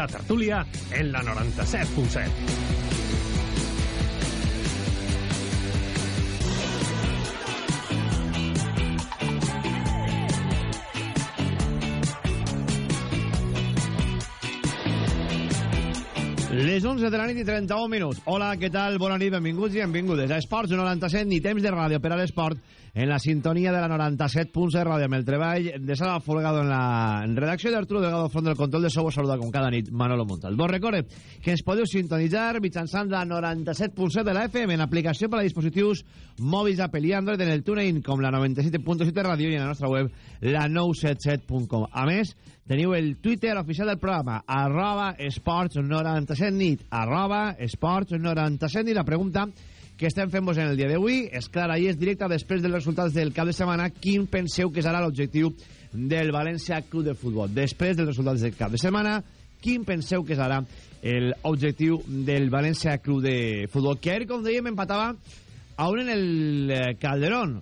La tertúlia en la 97.7. Les 11 de la nit i 31 minuts. Hola, què tal? Bona nit, benvinguts i benvingudes a Esports 97, ni temps de ràdio per a l'esport, en la sintonia de la 97.7 ràdio, amb el treball de Sala Folgado en la redacció d'Arturo Delgado, front del control de Sobo, saluda com cada nit Manolo Montal. Vos recorde que ens podeu sintonitzar mitjançant la 97.7 de la FM en aplicació per a dispositius mòbils Apple i Android en el TuneIn com la 97.7 ràdio i en la nostra web la 977.com. A més, teniu el Twitter oficial del programa arroba esports 97 nit arroba esports 97 nit. La pregunta que estem fent-vos en el dia d'avui és clara i és directa després dels resultats del cap de setmana. Quin penseu que serà l'objectiu del València Club de Futbol? Després dels resultats del cap de setmana quin penseu que serà l'objectiu del València Club de Futbol? Que ahir com dèiem empatava a un en el eh, Calderón.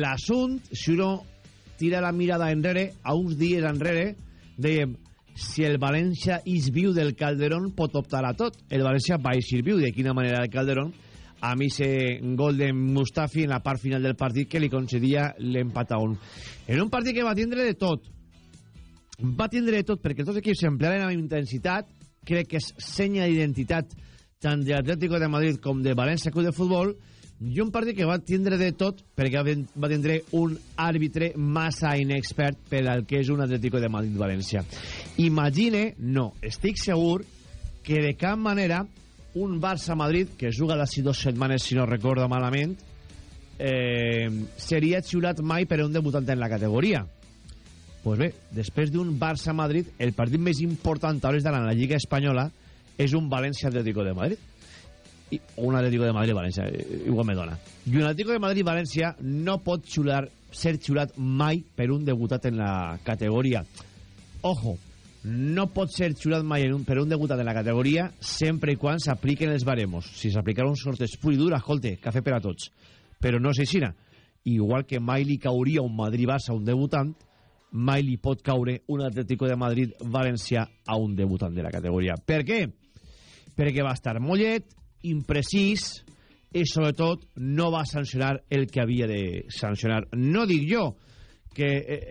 L'assunt si uno tira la mirada enrere a uns dies enrere dèiem si el València és viu del Calderón pot optar a tot. El València va eixir viu de quina manera el Calderón. A mi ese gol de Mustafi en la part final del partit que li concedia l'empat a un. En un partit que va tindre de tot. Va tindre de tot perquè els dos equips s'emplearen amb intensitat. Crec que és senya d'identitat tant de l'Atlético de Madrid com de València Club de Futbol i un partit que va tindre de tot perquè va tindre un àrbitre massa inexpert per al que és un Atlético de Madrid-València. Imagine, no, estic segur que de cap manera un Barça-Madrid, que juga d'ací dues setmanes, si no recordo malament, eh, seria xiulat mai per un debutant en la categoria. Pues bé, després d'un Barça-Madrid, el partit més important a hores d'ara en la Lliga Espanyola és un València-Atlético de Madrid i un Atlético de Madrid-València igual me dona. I un Atlético de Madrid-València no pot xular, ser xulat mai per un debutat en la categoria. Ojo no pot ser xulat mai en un, per un debutat en la categoria sempre i quan s'apliquen els baremos. Si s'aplicara un sorteig pur dur escolte, cafè per a tots. Però no és així igual que mai li cauria un Madrid-Barça a un debutant mai li pot caure un Atlético de Madrid-València a un debutant de la categoria. Per què? perquè va estar mollet imprecís i sobretot no va sancionar el que havia de sancionar. No dic jo que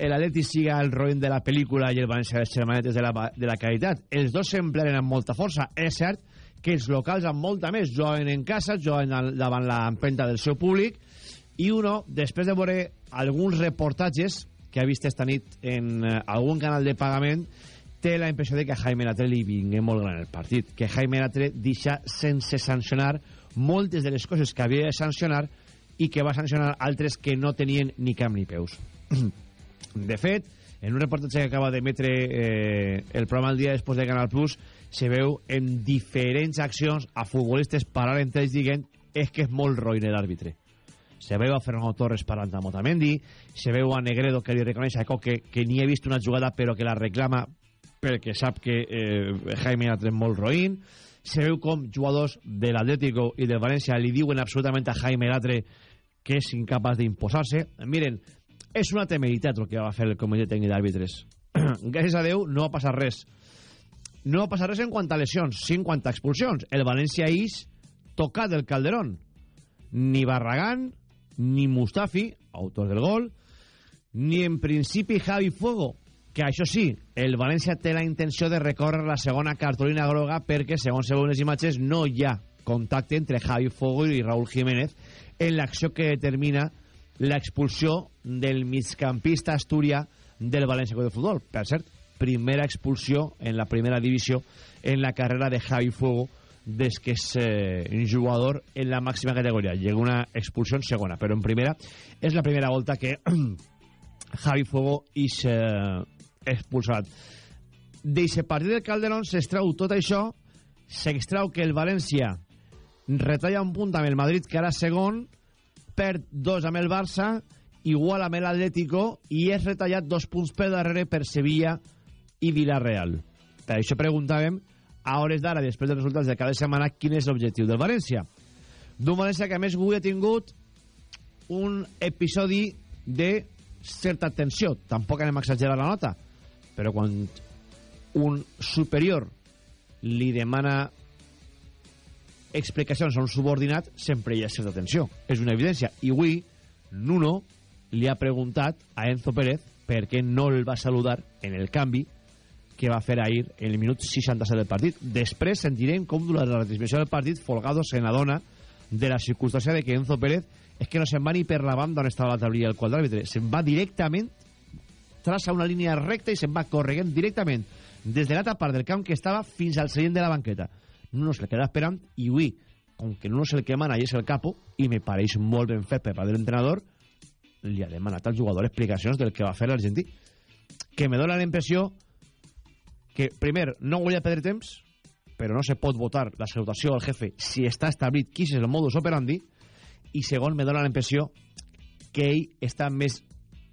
l'Atleti siga el roïn de la pel·lícula i el València les xermanetes de la, de la qualitat els dos s'empleren amb molta força. És cert que els locals amb molta més juguen en casa, juguen davant l'empenta del seu públic i uno, després de veure alguns reportatges que ha vist esta nit en eh, algun canal de pagament té la impressió de que a Jaime Latre li vingué molt gran el partit, que Jaime Latre deixa sense sancionar moltes de les coses que havia de sancionar i que va sancionar altres que no tenien ni cap ni peus. de fet, en un reportatge que acaba d'emetre eh, el programa el dia després de Canal Plus, se veu en diferents accions a futbolistes parar entre ells dient és que és molt roïn l'àrbitre. Se veu a Fernando Torres parlant amb Otamendi, se veu a Negredo que li reconeix a que, que ni he vist una jugada però que la reclama perquè sap que eh, Jaime ha tret molt roïn se veu com jugadors de l'Atlético i del València li diuen absolutament a Jaime Latre que és incapaç d'imposar-se. Miren, és una temeritat el que va fer el comitè tècnic d'àrbitres. Gràcies a Déu no va passar res. No va passar res en quant a lesions sí en quant a expulsions. El València és tocat del Calderón. Ni Barragán ni Mustafi autor del gol ni en principi Javi Fuego que això sí, el València té la intenció de recórrer la segona cartolina groga perquè, segons segons imatges, no hi ha contacte entre Javi Fogo i Raúl Jiménez en l'acció que determina l'expulsió del migcampista asturià del València de Futbol. Per cert, primera expulsió en la primera divisió en la carrera de Javi Fuego des que és eh, un jugador en la màxima categoria. Llega una expulsió en segona, però en primera és la primera volta que Javi Fuego és eh, expulsat. D'eixe partit del Calderón s'extrau tot això, s'extrau que el València retalla un punt amb el Madrid, que ara segon, perd dos amb el Barça, igual amb l'Atlético, i és retallat dos punts per darrere per Sevilla i Villarreal. Per això preguntàvem, a hores d'ara, després dels resultats de cada setmana, quin és l'objectiu del València. D'un València que, a més, avui ha tingut un episodi de certa tensió. Tampoc anem a exagerar la nota, però quan un superior li demana explicacions a un subordinat, sempre hi ha certa tensió. És una evidència. I avui, Nuno li ha preguntat a Enzo Pérez per què no el va saludar en el canvi que va fer ahir en el minut 67 del partit. Després sentirem com durant la retransmissió del partit Folgado se n'adona de la circumstància de que Enzo Pérez és que no se'n va ni per la banda on estava la taulilla del qual d'àrbitre, se'n va directament traça una línia recta i se'n va correguent directament des de l'altra part del camp que estava fins al seient de la banqueta. No se queda esperant i avui, com que no és el que mana i és el capo, i me pareix molt ben fet per part de l'entrenador, li ha demanat al jugador explicacions del que va fer l'argentí. Que me dóna la impressió que, primer, no volia perdre temps, però no se pot votar la salutació al jefe si està establit qui és el modus operandi, i segon, me dóna la impressió que ell està més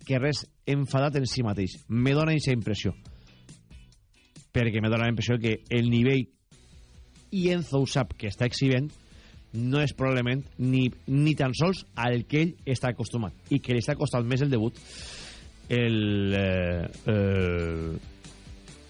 que res enfadat en si mateix. Me dóna aquesta impressió. Perquè me dóna la impressió que el nivell i Enzo ho sap que està exhibent no és probablement ni, ni tan sols al que ell està acostumat i que li està costant més el debut el eh, eh,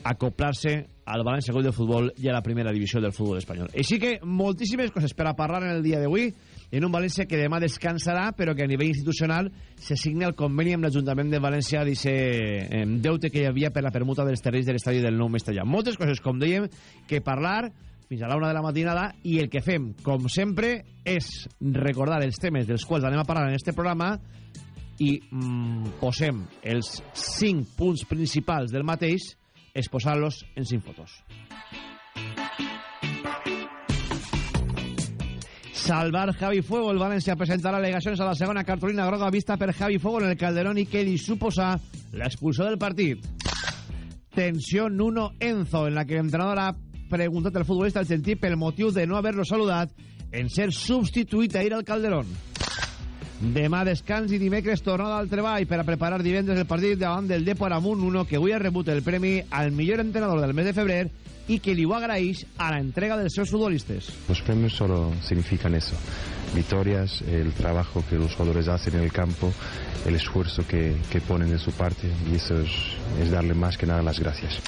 acoplar-se al València Club de Futbol i a la primera divisió del futbol espanyol. Així que moltíssimes coses per a parlar en el dia d'avui en un València que demà descansarà però que a nivell institucional se signa el conveni amb l'Ajuntament de València d'aquest eh, deute que hi havia per la permuta dels terrenys de l'estadi del Nou Mestallà. Moltes coses, com dèiem, que parlar fins a la una de la matinada i el que fem, com sempre, és recordar els temes dels quals anem a parlar en este programa i mm, posem els cinc punts principals del mateix exposant-los en cinc fotos. Salvar Javi Fuego. El València presentarà al·legacions a la segona cartolina groga vista per Javi Fuego en el Calderón i que li suposa l'expulsió del partit. Tensió Nuno Enzo, en la que l'entrenador ha preguntat al futbolista argentí pel motiu de no haver-lo saludat en ser substituït ahir al Calderón. Demà descans i dimecres tornada al treball per a preparar divendres el partit davant del Depor Amunt, uno que avui ha rebut el premi al millor entrenador del mes de febrer y que li ho a la entrega dels seus futbolistes. Los premios solo significan eso, victorias, el trabajo que los jugadores hacen en el campo, el esfuerzo que, que ponen de su parte y eso es, es darle más que nada las gracias.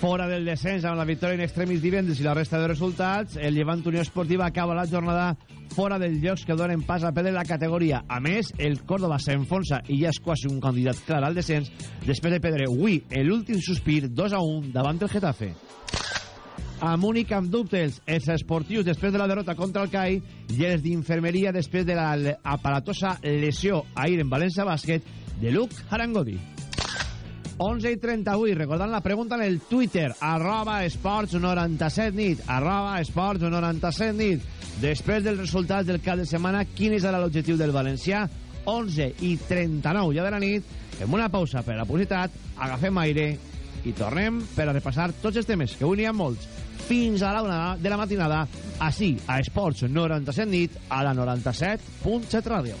Fora del descens amb la victòria in extremis divendres i la resta de resultats, el Llevant Unió Esportiva acaba la jornada fora dels llocs que donen pas a perdre la categoria. A més, el Córdoba s'enfonsa i ja és quasi un candidat clar al descens després de perdre avui l'últim sospir 2 a 1 davant del Getafe. Amb únic amb dubtes, els esportius després de la derrota contra el CAI i els d'infermeria després de l'aparatosa lesió ahir en València Bàsquet de Luc Harangodi. 11 i 38, recordant la pregunta en el Twitter, arroba esports 97 nit, arroba esports 97 nit. Després dels resultats del cap de setmana, quin és ara l'objectiu del Valencià? 11 i 39 ja de la nit, fem una pausa per la publicitat, agafem aire i tornem per a repassar tots els temes, que avui n'hi ha molts, fins a la una de la matinada, així, a Esports 97 nit, a la 97.7 ràdio.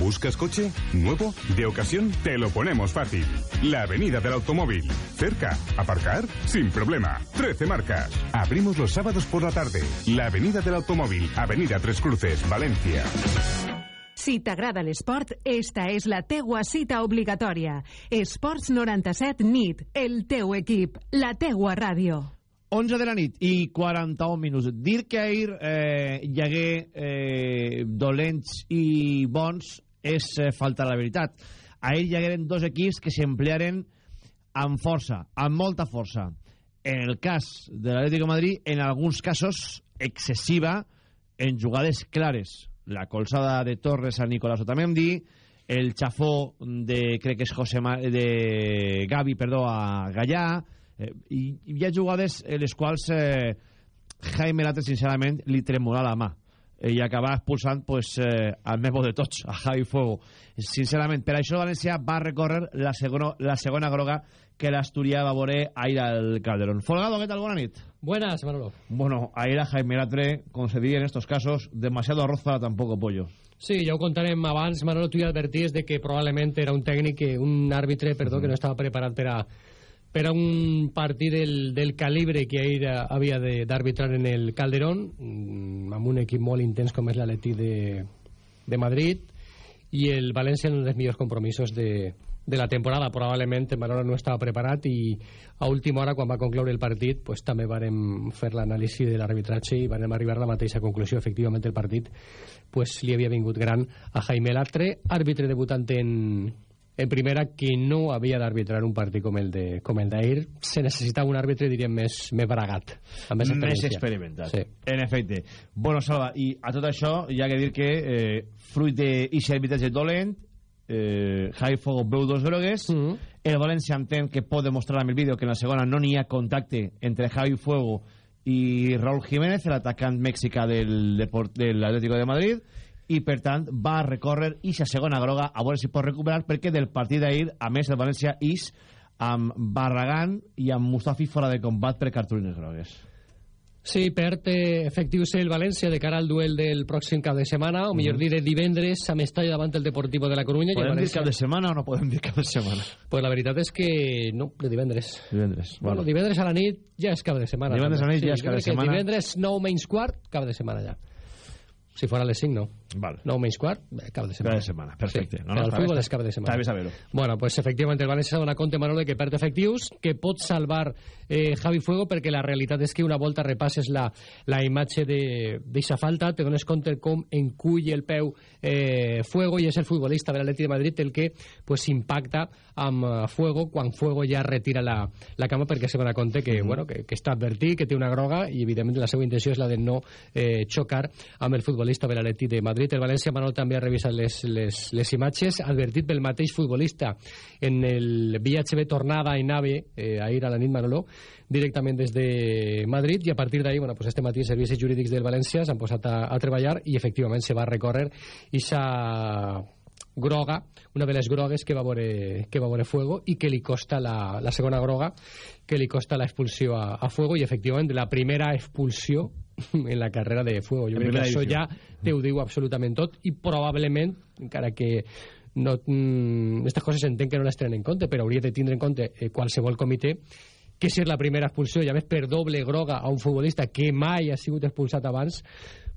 ¿Buscas coche? ¿Nuevo? ¿De ocasión? Te lo ponemos fácil. La Avenida del Automóvil. Cerca. ¿Aparcar? Sin problema. 13 marcas. Abrimos los sábados por la tarde. La Avenida del Automóvil. Avenida Tres Cruces, Valencia. Si t'agrada l'esport, esta és la teua cita obligatòria. Esports 97 NIT, el teu equip, la teua ràdio. 11 de la nit i 41 minuts. Dir que ahir eh, hi hagué eh, dolents i bons és eh, la veritat. Ahir hi hagueren dos equips que s'emplearen amb força, amb molta força. En el cas de l'Atlético de Madrid, en alguns casos excessiva, en jugades clares. La colzada de Torres a Nicolás Otamendi, el xafó de, crec que és José Ma de Gavi, perdó, a Gallà, eh, i, hi ha jugades en les quals eh, Jaime Latre sincerament li tremola la mà i acabar expulsant pues, eh, al més bo de tots, a Javi Fuego sincerament, per això València va recórrer la segona, la segona groga que l'Asturià va veure ahir al Calderón Folgado, què tal? Bona nit Buenas, Manolo. Bueno, ahir a Jaime Latre, como se en estos casos, demasiado arroz para tampoco pollo. Sí, ja ho contarem abans, Manolo, tu ja adverties de que probablement era un tècnic, que, un àrbitre, perdó, que no estava preparat per a, per a un partit del, del calibre que ahir havia d'arbitrar en el Calderón, mm, amb un equip molt intens com és l'Atleti de, de Madrid, i el València en un dels millors compromisos de, de la temporada. Probablement Manolo no estava preparat i a última hora, quan va concloure el partit, pues, també vàrem fer l'anàlisi de l'arbitratge i vàrem arribar a la mateixa conclusió. Efectivament, el partit pues, li havia vingut gran a Jaime Latre, àrbitre debutant en, en primera, que no havia d'arbitrar un partit com el de com el d'ahir. Se necessitava un àrbitre, diríem, més, més bragat. Amb més, més experimentat. Sí. En efecte. Bueno, Salva, i a tot això hi ha que dir que eh, fruit d'aquest arbitratge dolent, eh, Javi Fogo veu dos grogues, Mhm. el València entén que pot demostrar amb el vídeo que en la segona no n'hi ha contacte entre Javi Fuego i Raúl Jiménez, l'atacant mexicà del, de l'Atlético de Madrid, i per tant va recórrer ixa segona groga a veure si pot recuperar perquè del partit d'ahir, a més el València is amb Barragán i amb Mustafi fora de combat per cartolines grogues. Sí, perd eh, efectius el València de cara al duel del pròxim cap de setmana, o millor dir, de divendres a Mestalla davant el Deportivo de la Coruña. i Podem dir València- cap de setmana o no podem dir cap de setmana? Pues la veritat és que no, de divendres. Divendres. Bueno, divendres a la nit ja és cap de setmana. Divendres a la nit també. ja és cap de setmana. Divendres 9 menys quart, cap de setmana ja. Si fora a les 5, no. Vale. 9 menys quart, cap de setmana. Cada setmana, perfecte. Sí, no, al està futbol és cap de setmana. Està bé saber-ho. Bueno, pues efectivament el València s'ha donat compte, Manolo, que perd efectius, que pot salvar eh, Javi Fuego, perquè la realitat és que una volta repasses la, la imatge d'aquesta falta, te dones compte com encull el peu eh, Fuego i és el futbolista de l'Atleti de Madrid el que pues, impacta amb eh, Fuego quan Fuego ja retira la, la cama perquè se dona compte que, bueno, que, que està advertit, que té una groga i evidentment la seva intenció és la de no eh, xocar amb el futbolista de l'Atleti de Madrid. El València Manol també ha revisat les, les, les imatges, advertit pel mateix futbolista en el viatge de tornada i nave eh, ahir a la nit Manolo directament des de Madrid. I a partir d'ahir, bueno, pues este matí servicis jurídics del València s'han posat a, a treballar i efectivament se va recórrer ixa groga, una de les grogues que va veure, que va veure Fuego i que li costa la, la segona groga que li costa la expulsió a, a Fuego. I efectivament la primera expulsió en la carrera de Fuego. Jo crec que això ja te ho diu absolutament tot i probablement, encara que no, mm, aquestes coses entenc que no les tenen en compte, però hauria de tindre en compte eh, qualsevol comitè que és la primera expulsió, ja ves, per doble groga a un futbolista que mai ha sigut expulsat abans,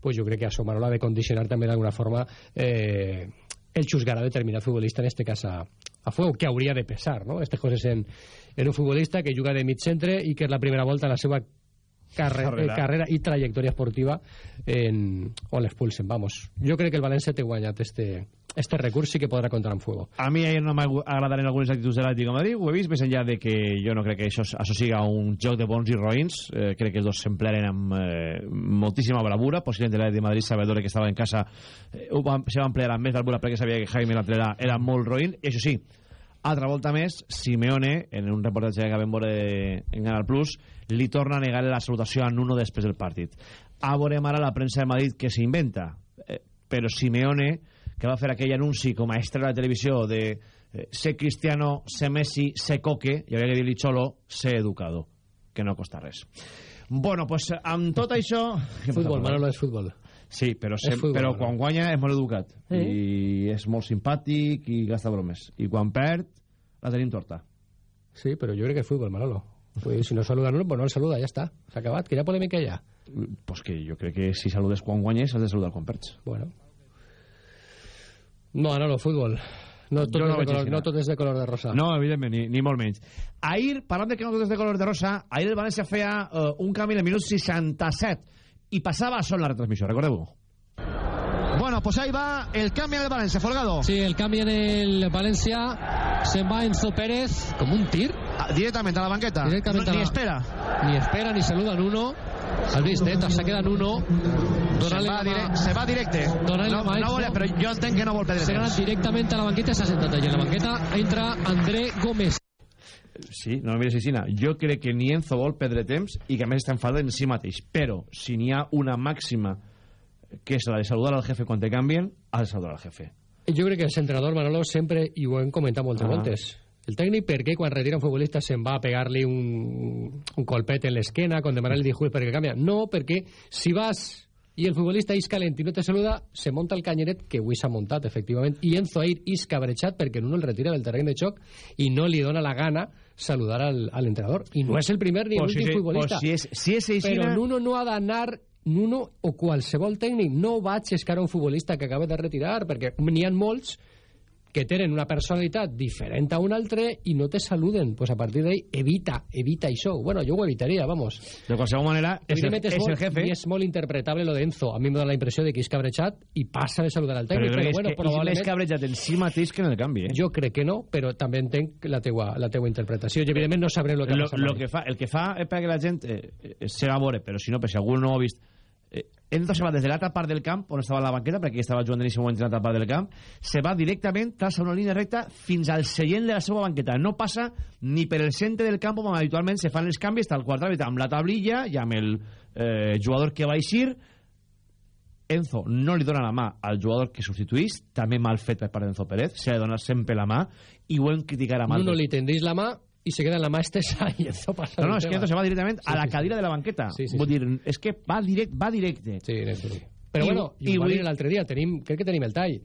pues jo crec que a Somarola ha de condicionar també d'alguna forma eh, el xusgar a determinat futbolista, en este cas a, a Fuego, que hauria de pesar, no? Aquestes coses en, en un futbolista que juga de mig centre i que és la primera volta en la seva carre Carrera. carrera. Eh, carrera i trajectòria esportiva en, on l'expulsen, vamos. Jo crec que el València té guanyat este, este recurs i que podrà comptar amb Fuego. A mi ahir no m'agradaren algunes actituds de l'Atlético de Madrid, ho he vist, més enllà de que jo no crec que això, això siga un joc de bons i roïns, eh, crec que els dos s'emplearen amb eh, moltíssima bravura, possiblement l'Atlético de Madrid sabedor que estava en casa eh, se va emplear amb més bravura perquè sabia que Jaime Latrera era molt roïn, i això sí, altra volta més, Simeone, en un reportatge que vam veure en Canal Plus, li torna a negar la salutació a Nuno després del partit. A veurem ara la premsa de Madrid que s'inventa, eh, però Simeone, que va fer aquell anunci com a extra de la televisió de eh, ser cristiano, ser Messi, ser coque, i havia que dir-li xolo, ser educado, que no costa res. Bueno, pues amb tot això... Futbol? Manolo, és futbol. Sí, però, sem, futbol, però quan guanya és molt educat Sí. i és molt simpàtic i gasta bromes. I quan perd, la tenim torta. Sí, però jo crec que és futbol, Manolo. Dir, si no saluda no, pues no el saluda, ja està. S'ha acabat, que hi ha polèmica ja. Pues que jo crec que si saludes quan guanyes has de saludar quan perds. Bueno. No, Manolo, futbol. No tot, Jo no de color, no. tot és de color de rosa. No, evidentment, ni, ni molt menys. Ahir, parlant de que no tot és de color de rosa, ahir el València feia uh, un canvi en el minut 67 i passava a sol la retransmissió, recordeu-ho. Bueno, pues ahí va el cambio del Valencia, Folgado. Sí, el cambio en el Valencia. Se va Enzo Pérez, como un tir. Ah, Directamente a la banqueta. Directamente No, a ni la- espera. Ni espera ni saluda en uno. Eh? Se queda en uno. Se va, la dire mà- se va directe. Donant-li No, a no Enzo. volia, però jo entenc que no vol perdre Se temps. gana directamente a la banqueta y se ha sentado allí. En la banqueta entra André Gómez. Sí, no mires Sina. Jo crec que ni Enzo vol perdre temps i que a més està enfadat en si mateix. Però, si n'hi ha una màxima que és la de saludar al jefe quan te canvien, has de saludar al jefe. Jo crec que el entrenador Manolo sempre, i ho hem comentat moltes Ah. voltes, el tècnic per què quan retira un futbolista se'n va a pegar-li un, un colpet en l'esquena, con demanar-li disculpes perquè canvia? No, perquè si vas i el futbolista és calent i no te saluda, se monta el canyeret que avui s'ha muntat, efectivament, i Enzo Air és cabrejat perquè no el retira del terreny de xoc i no li dona la gana saludar al, al entrenador. I no és el primer ni Pues l'últim si, futbolista. pues si és, si és així, Però Nuno no ha d'anar Nuno o qualsevol tècnic no va aixescar a un futbolista que acaba de retirar perquè n'hi ha molts que tenen una personalitat diferent a un altre i no te saluden. Pues a partir d'ahí, evita, evita això. Bueno, jo ho evitaria, vamos. de qualsevol manera, és el, és molt, el jefe. I és molt interpretable lo d'Enzo. A mi em dona la impressió de que és cabrejat i passa de saludar al Però tècnic. jo Però, crec bueno, que és, que és probablement... cabrejat en si mateix que en el canvi, eh? Jo crec que no, però també entenc la teua, la teua interpretació. I evidentment no sabrem el que lo, lo que fa, el que fa és perquè la gent eh, eh, se va veure, però si no, per si algú no ho ha vist, eh, Enzo se va des de l'altra part del camp, on estava la banqueta, perquè estava jugant en aquest moment en l'altra part del camp, se va directament, traça una línia recta, fins al seient de la seva banqueta. No passa ni per el centre del camp, on habitualment se fan els canvis, tal qual àrbit, amb la tablilla i amb el eh, jugador que va eixir, Enzo no li dona la mà al jugador que substituís, també mal fet per part d'Enzo Pérez, se li dona sempre la mà, i ho hem criticat amb Nuno altres. li tendís la mà i se queda en la mà estesa i Enzo passa No, no, és que. Enzo se va directament Sí, a la sí, cadira sí. de la banqueta. Sí, sí, Vull sí. dir, és que va, direct, va directe. Sí, Ernesto, sí. Però I- bueno, i, i ho va vull- dir l'altre dia, tenim, crec que tenim el tall.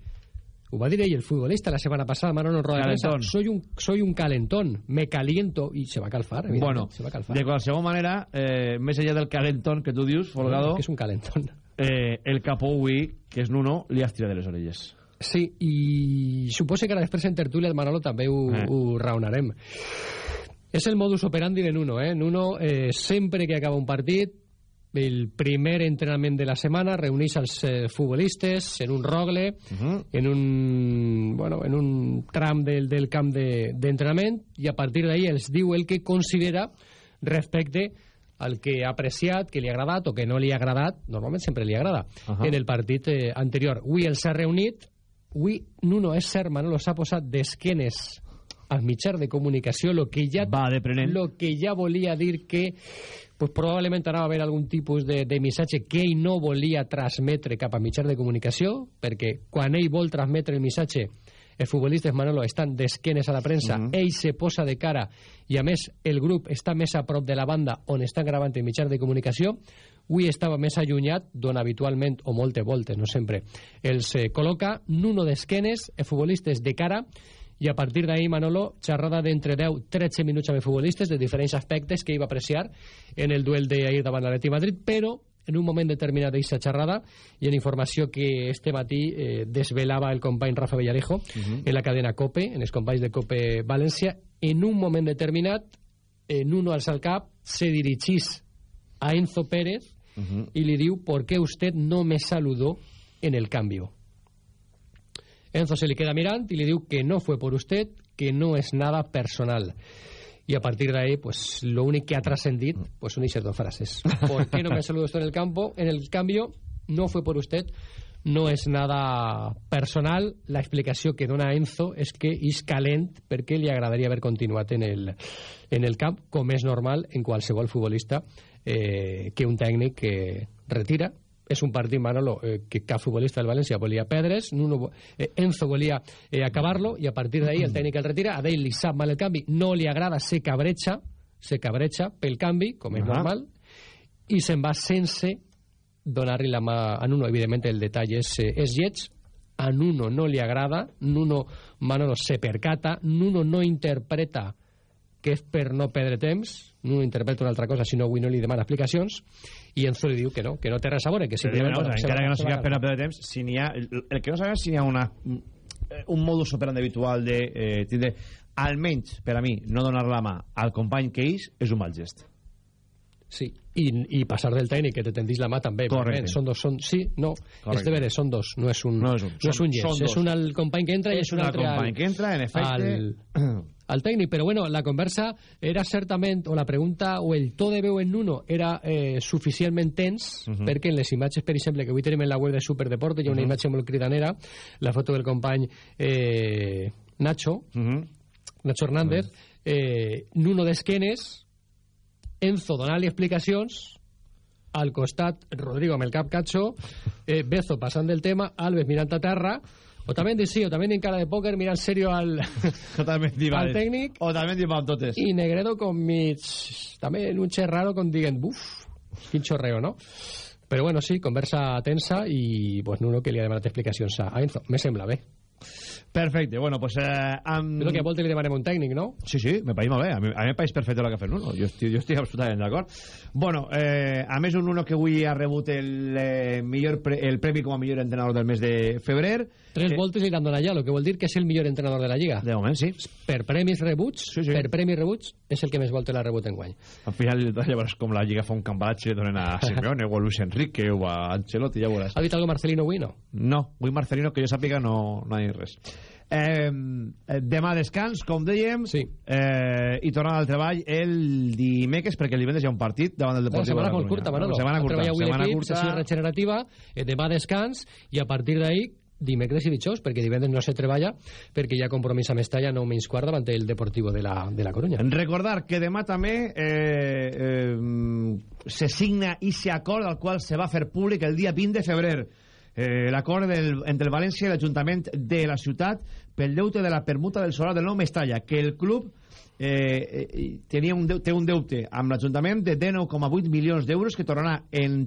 Ho va dir ell, el futbolista, la setmana passada, Manolo roda. Calentón. Soy un, soy un calentón, me caliento, i se va a calfar, Bueno, se va a calfar. de qualsevol manera, eh, més enllà del calentón que tu dius, Folgado, Que és un calentón. eh, el capó avui, que és Nuno, li has tirat de les orelles. Sí, i suposo que ara després en tertúlia de Manolo també ho, Eh. ho raonarem. És el modus operandi de Nuno, eh? Nuno, eh, sempre que acaba un partit, el primer entrenament de la setmana, reuneix els eh, futbolistes en un rogle, Uh -huh. en un, bueno, en un tram del, del camp de- d'entrenament de, i a partir d'ahí els diu el que considera respecte al que ha apreciat, que li ha agradat o que no li ha agradat, normalment sempre li agrada, Ahà. en el partit eh, anterior. Avui els ha reunit, avui Nuno és cert, Manolo s'ha posat d'esquenes als mitjans de comunicació, lo que ja Va deprenent. lo que ja volia dir que pues, probablement anava a haver algun tipus de, de missatge que ell no volia transmetre cap a mitjans de comunicació, perquè quan ell vol transmetre el missatge els futbolistes, Manolo, estan d'esquenes a la premsa, Mhm. ell se posa de cara i a més el grup està més a prop de la banda on estan gravant els mitjans de comunicació avui estava més allunyat d'on habitualment, o moltes voltes, no sempre, els eh, col·loca Nuno d'esquenes, els futbolistes de cara i a partir d'ahir, Manolo, xerrada d'entre 10-13 minuts amb futbolistes de diferents aspectes que ell va apreciar en el duel d'ahir davant l'Atleti Madrid, però en un moment determinat d'aquesta xerrada i en informació que este matí eh, desvelava el company Rafa Villarejo uh -huh. en la cadena COPE, en els companys de COPE València, en un moment determinat en uno alça el cap, se dirigís a Enzo Pérez Uh -huh. y le diu ¿por qué usted no me saludó en el cambio? Enzo se le queda mirando y le diu que no fue por usted, que no es nada personal. Y a partir de ahí, pues lo único que ha trascendido, pues son esas dos frases. ¿Por qué no me saludó usted en el campo? En el cambio, no fue por usted, no es nada personal. La explicació que dona Enzo és que és calent perquè li agradaria haver continuat en el, en el camp, com és normal en qualsevol futbolista eh, que un tècnic que retira és un partit, Manolo, eh, que cap futbolista del València volia perdre's, Nuno, eh, Enzo volia eh, acabar-lo, i a partir d'ahir el tècnic el retira, a ell li sap mal el canvi, no li agrada, se cabreja, se cabreja pel canvi, com és Ahà. normal, i se'n va sense donar-li la mà a Nuno. Evidentment, el detall és, eh, és lleig, a Nuno no li agrada, Nuno, Manolo, se percata, Nuno no interpreta que és per no perdre temps, no interpreta una altra cosa, sinó avui no li demana explicacions, i Enzo li diu que no, que no té res a veure, que Però simplement... una cosa, encara que no sigui per a perdre temps, si n'hi ha, el, que no sabem és si n'hi ha una eh, un modus operandi habitual de eh, tindre, almenys per a mi, no donar la mà al company que és, és un mal gest. Sí, i, i passar del tècnic que te tendís la mà també. Correcte. Són dos, són, sí, no, Correcte. és de veres, són dos, no és un, No és un, no és un gest, són és un al company que entra i és un una altre company al, que entra, en efecte... al, al tècnic, però bueno, la conversa era certament, o la pregunta, o el to de veu en Nuno era eh, suficientment tens, Mhm. perquè en les imatges, per exemple, que avui tenim en la web de Superdeporte, hi ha una Mhm. imatge molt cridanera, la foto del company eh, Nacho, Mhm. Nacho Hernández, eh, Nuno d'esquenes, Enzo donant-li explicacions, al costat Rodrigo amb el cap catxo, eh, Bezo passant del tema, Alves mirant a terra, o també de sí, o també en cara de pòquer mirant serio al, Totalment al divals. tècnic, O també diu amb totes. i Negredo com mig... també en un xer raro com diguen, buf, quin xorreo, no? Però bueno, sí, conversa tensa i pues, Nuno que li ha demanat explicacions a a Enzo. Me sembla bé. Perfecte, bueno, pues... Eh, amb... Però que a volta li demanem un tècnic, no? Sí, sí, me pareix molt bé. A mi, a mi me pareix perfecte el que ha fet Nuno. Jo estic, jo estic absolutament d'acord. Bueno, eh, a més, un Nuno que avui ha rebut el, eh, millor pre, el premi com a millor entrenador del mes de febrer. Tres Eh, voltes li han donat ja, el que vol dir que és el millor entrenador de la Lliga. De moment, sí. Per premis rebuts, Sí, sí. per premis rebuts, és el que més voltes l'ha rebut en guany. Al final, veuràs com la Lliga fa un cambalatge, donen a Simeone o a Luis Enrique o a Ancelotti, ja veuràs. Ha dit algo Marcelino avui, no? No, avui Marcelino, que jo sàpiga, no, no ha dit res. Eh, demà descans, com dèiem, Sí. eh, i tornada al treball el dimecres, perquè el divendres hi ha un partit davant del La Deportiu setmana de Catalunya. curta, Manolo. Setmana curta, avui setmana curta. sessió regenerativa, eh, demà descans, i a partir d'ahir dimecres i dijous, perquè divendres no se treballa, perquè hi ha compromís a Mestalla, no menys quart, davant el Deportivo de la, de la Coruña. Recordar que demà també eh, eh, se signa i se acord al qual se va fer públic el dia 20 de febrer eh, l'acord entre el València i l'Ajuntament de la ciutat pel deute de la permuta del solar del nou Mestalla que el club eh, eh, tenia un deute, té un deute amb l'Ajuntament de 19,8 milions d'euros que tornarà en,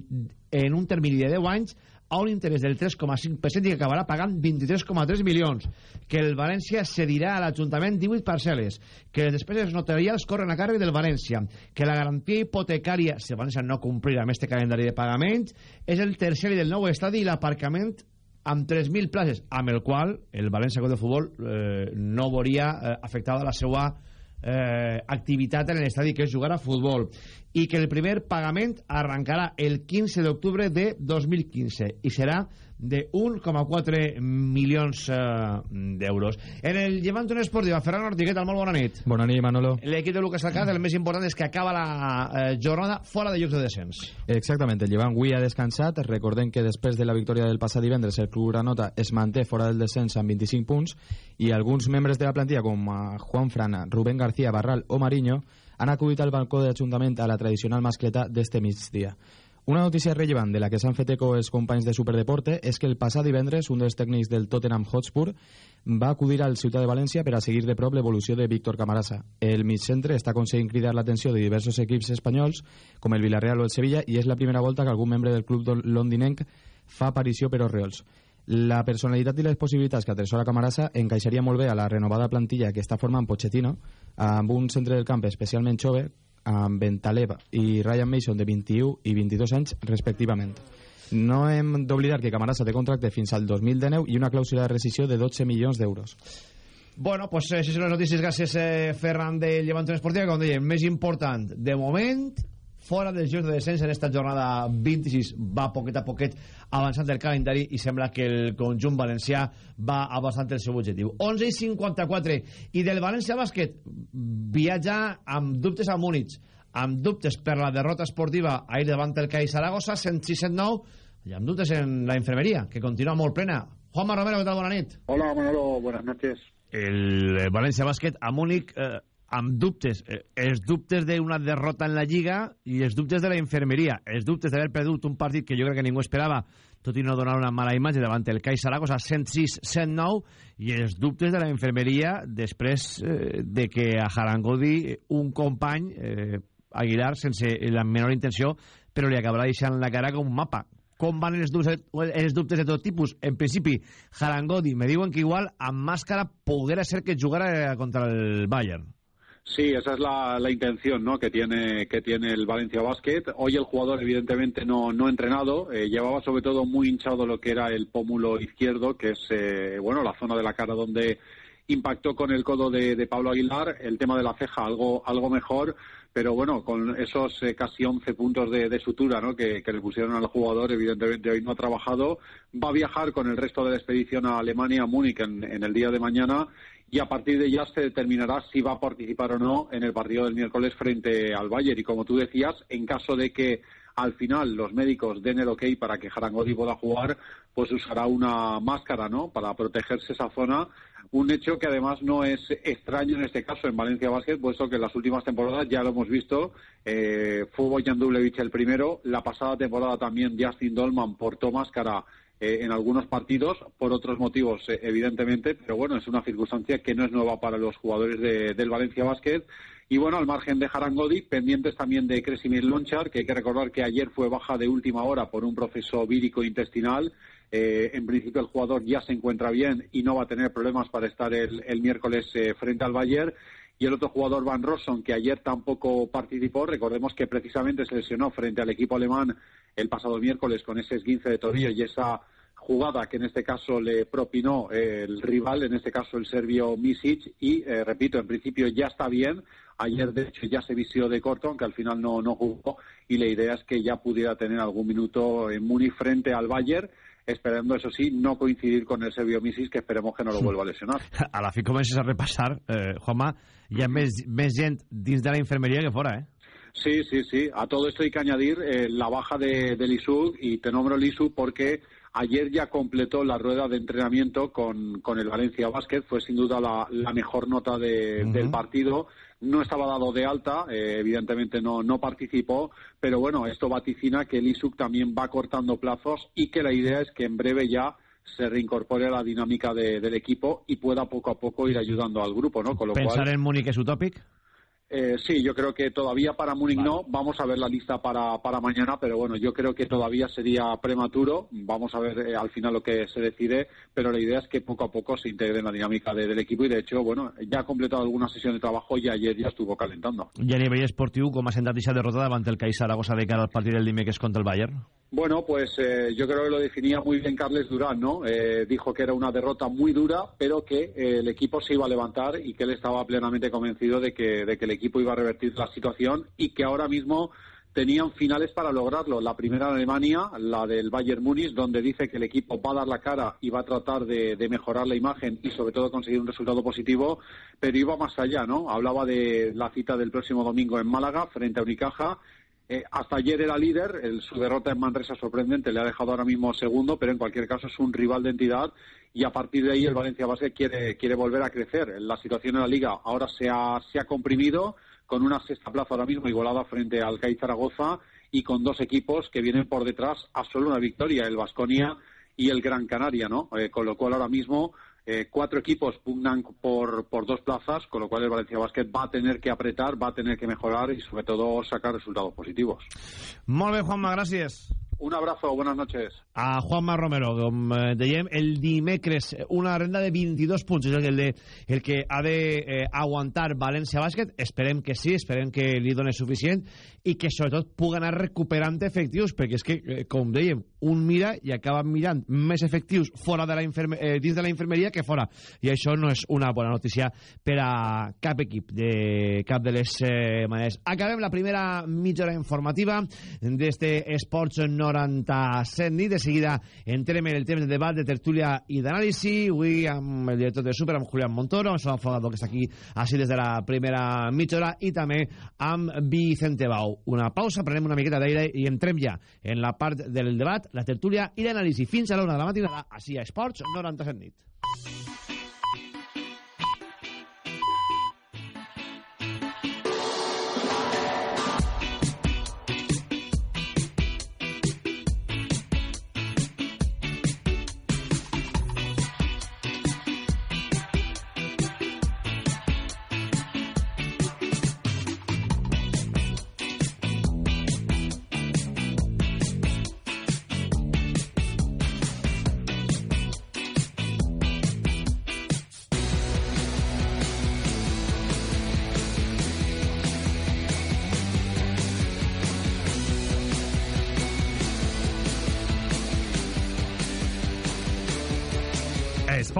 en un termini de 10 anys a un interès del 3,5% i que acabarà pagant 23,3 milions, que el València cedirà a l'Ajuntament 18 parcel·les, que les despeses notarials corren a càrrec del València, que la garantia hipotecària, si el València no comprirà amb este calendari de pagaments, és el terciari del nou estadi i l'aparcament amb 3.000 places, amb el qual el València Club de Futbol eh, no veuria eh, afectada la seva eh, activitat en l'estadi que és jugar a futbol i que el primer pagament arrencarà el 15 d'octubre de 2015 i serà de 1,4 milions eh, d'euros. En el Llevant un esportiva, Ferran Ortiguet, molt bona nit. Bona nit, Manolo. L'equip de Lucas Alcácer, el més important és que acaba la eh, jornada fora de llocs de descens. Exactament, el Llevant avui ha descansat. Recordem que després de la victòria del passat divendres el club Granota es manté fora del descens amb 25 punts i alguns membres de la plantilla com eh, Juan Frana, Rubén García, Barral o Mariño han acudit al balcó de l'Ajuntament a la tradicional mascleta d'este migdia. Una notícia rellevant de la que s'han fet eco els companys de Superdeporte és que el passat divendres un dels tècnics del Tottenham Hotspur va acudir al Ciutat de València per a seguir de prop l'evolució de Víctor Camarasa. El migcentre està aconseguint cridar l'atenció de diversos equips espanyols, com el Villarreal o el Sevilla, i és la primera volta que algun membre del club londinenc fa aparició per Oriols. La personalitat i les possibilitats que atresora Camarasa encaixaria molt bé a la renovada plantilla que està formant Pochettino, amb un centre del camp especialment jove, amb Bentaleb i Ryan Mason de 21 i 22 anys respectivament. No hem d'oblidar que Camarasa té contracte fins al 2019 i una clàusula de rescisió de 12 milions d'euros. Bueno, pues eh, si són les notícies gràcies eh, Ferran del Llevant Esportiva, com dèiem, més important, de moment, fora dels jocs de descens en esta jornada 26 va poquet a poquet avançant el calendari i sembla que el conjunt valencià va avançant el seu objectiu. 11 i 54 i del València Bàsquet viatja amb dubtes a Múnich amb dubtes per la derrota esportiva ahir davant el CAI Saragossa 106-9 i amb dubtes en la infermeria que continua molt plena. Juanma Romero, què tal? Bona nit. Hola Manolo, buenas noches. el València Bàsquet a Múnich eh, amb dubtes, eh, els dubtes d'una derrota en la Lliga i els dubtes de la infermeria, els dubtes d'haver perdut un partit que jo crec que ningú esperava tot i no donar una mala imatge davant el CAI Saragossa 106-109 i els dubtes de la infermeria després eh, de que a Harangodi un company eh, Aguilar sense la menor intenció però li acabarà deixant la cara com un mapa. Com van els dubtes, els dubtes de tot tipus? En principi Harangodi me diuen que igual amb màscara poguera ser que jugara contra el Bayern Sí, esa es la, la, intención ¿no? que, tiene, que tiene el Valencia Basket. Hoy el jugador evidentemente no, no entrenado, eh, llevaba sobre todo muy hinchado lo que era el pómulo izquierdo, que es eh, bueno la zona de la cara donde impactó con el codo de, de, Pablo Aguilar, el tema de la ceja algo, algo mejor, pero bueno, con esos eh, casi 11 puntos de, de sutura ¿no? que, que, le pusieron al jugador, evidentemente hoy no ha trabajado, va a viajar con el resto de la expedición a Alemania, a Múnich, en, en el día de mañana, y a partir de ya se determinará si va a participar o no en el partido del miércoles frente al Bayern. Y como tú decías, en caso de que al final los médicos den el ok para que Jarangodi pueda jugar, pues usará una máscara, ¿no? Para protegerse esa zona. Un hecho que además no es extraño en este caso en Valencia Basket, puesto que en las últimas temporadas ya lo hemos visto. Eh, fue Bojan Dublevich el primero. La pasada temporada también Justin Dolman portó máscara eh, en algunos partidos, por otros motivos, eh, evidentemente, pero bueno, es una circunstancia que no es nueva para los jugadores de, del Valencia Basket. Y bueno, al margen de Harangodi, pendientes también de Kresimir Lonchar, que hay que recordar que ayer fue baja de última hora por un proceso vírico intestinal. Eh, en principio el jugador ya se encuentra bien y no va a tener problemas para estar el, el miércoles frente al Bayern. Y el otro jugador, Van Rosson, que ayer tampoco participó, recordemos que precisamente se lesionó frente al equipo alemán el pasado miércoles con ese esguince de tobillo y esa jugada que en este caso le propinó el rival, en este caso el serbio Misic, y eh, repito, en principio ya está bien. Ayer, de hecho, ya se vistió de corto, aunque al final no, no jugó, y la idea es que ya pudiera tener algún minuto en Múnich frente al Bayern esperando, eso sí, no coincidir con el serbio Misic, que esperemos que no lo vuelva a lesionar. A la fi comences a repassar, eh, Juanma, hi ha més, més gent dins de la infermeria que fora, eh? Sí, sí, sí. A todo esto hay que añadir eh, la baja de, de Lisú, y te nombro Lisú porque ayer ya completó la rueda de entrenamiento con, con el Valencia Basket, fue sin duda la, la mejor nota de, uh -huh. del partido. No estaba dado de alta, eh, evidentemente no, no participó, pero bueno, esto vaticina que el ISUC también va cortando plazos y que la idea es que en breve ya se reincorpore a la dinámica de, del equipo y pueda poco a poco ir ayudando al grupo, ¿no? Con lo ¿Pensar cual, en Múnich es utópico? Eh, sí, yo creo que todavía para Múnich vale. no. Vamos a ver la lista para, para mañana, pero bueno, yo creo que todavía sería prematuro. Vamos a ver eh, al final lo que se decide, pero la idea es que poco a poco se integre en la dinámica de, del equipo y de hecho, bueno, ya ha completado alguna sesión de trabajo y ayer ya estuvo calentando. I a nivell esportiu, com ha sentat aquesta derrota davant el CAI Zaragoza de cara al partit del dimecres contra el Bayern? Bueno, pues eh, yo creo que lo definía muy bien Carles Durán, ¿no? Eh, dijo que era una derrota muy dura, pero que eh, el equipo se iba a levantar y que él estaba plenamente convencido de que, de que el equipo iba a revertir la situación y que ahora mismo tenían finales para lograrlo. La primera en Alemania, la del Bayern Múnich, donde dice que el equipo va a dar la cara y va a tratar de, de, mejorar la imagen y sobre todo conseguir un resultado positivo, pero iba más allá, ¿no? Hablaba de la cita del próximo domingo en Málaga frente a Unicaja eh, hasta ayer era líder, el, su derrota en Manresa sorprendente le ha dejado ahora mismo segundo, pero en cualquier caso es un rival de entidad y a partir de ahí el Valencia Basket quiere, quiere volver a crecer. La situación en la liga ahora se ha, se ha comprimido con una sexta plaza ahora mismo igualada frente al CAI Zaragoza y con dos equipos que vienen por detrás a solo una victoria, el Vasconia y el Gran Canaria, ¿no? Eh, con lo cual ahora mismo eh, cuatro equipos pugnan por, por dos plazas, con lo cual el Valencia Basket va a tener que apretar, va a tener que mejorar y sobre todo sacar resultados positivos. Bé, Juanma, gràcies. Un abrazo, buenas noches. A Juanma Romero, com eh, dèiem, el dimecres, una renda de 22 punts, és el, de, el que ha de eh, aguantar València Bàsquet. Esperem que sí, esperem que li doni suficient i que sobretot pugui anar recuperant efectius, perquè és que, eh, com dèiem, un mira i acaba mirant més efectius fora de la eh, dins de la infermeria que fora. I això no és una bona notícia per a cap equip de cap de les eh, maneres. Acabem la primera mitja hora informativa d'este Esports 97 nit. De seguida entrem en el temps de debat, de tertúlia i d'anàlisi. Avui amb el director de Super, amb Julián Montoro, amb Sola Fogado, que està aquí així des de la primera mitja hora, i també amb Vicente Bau. Una pausa, prenem una miqueta d'aire i entrem ja en la part del debat, la tertúlia i l'anàlisi. Fins a l'una de la matinada, així a Esports 97 nit.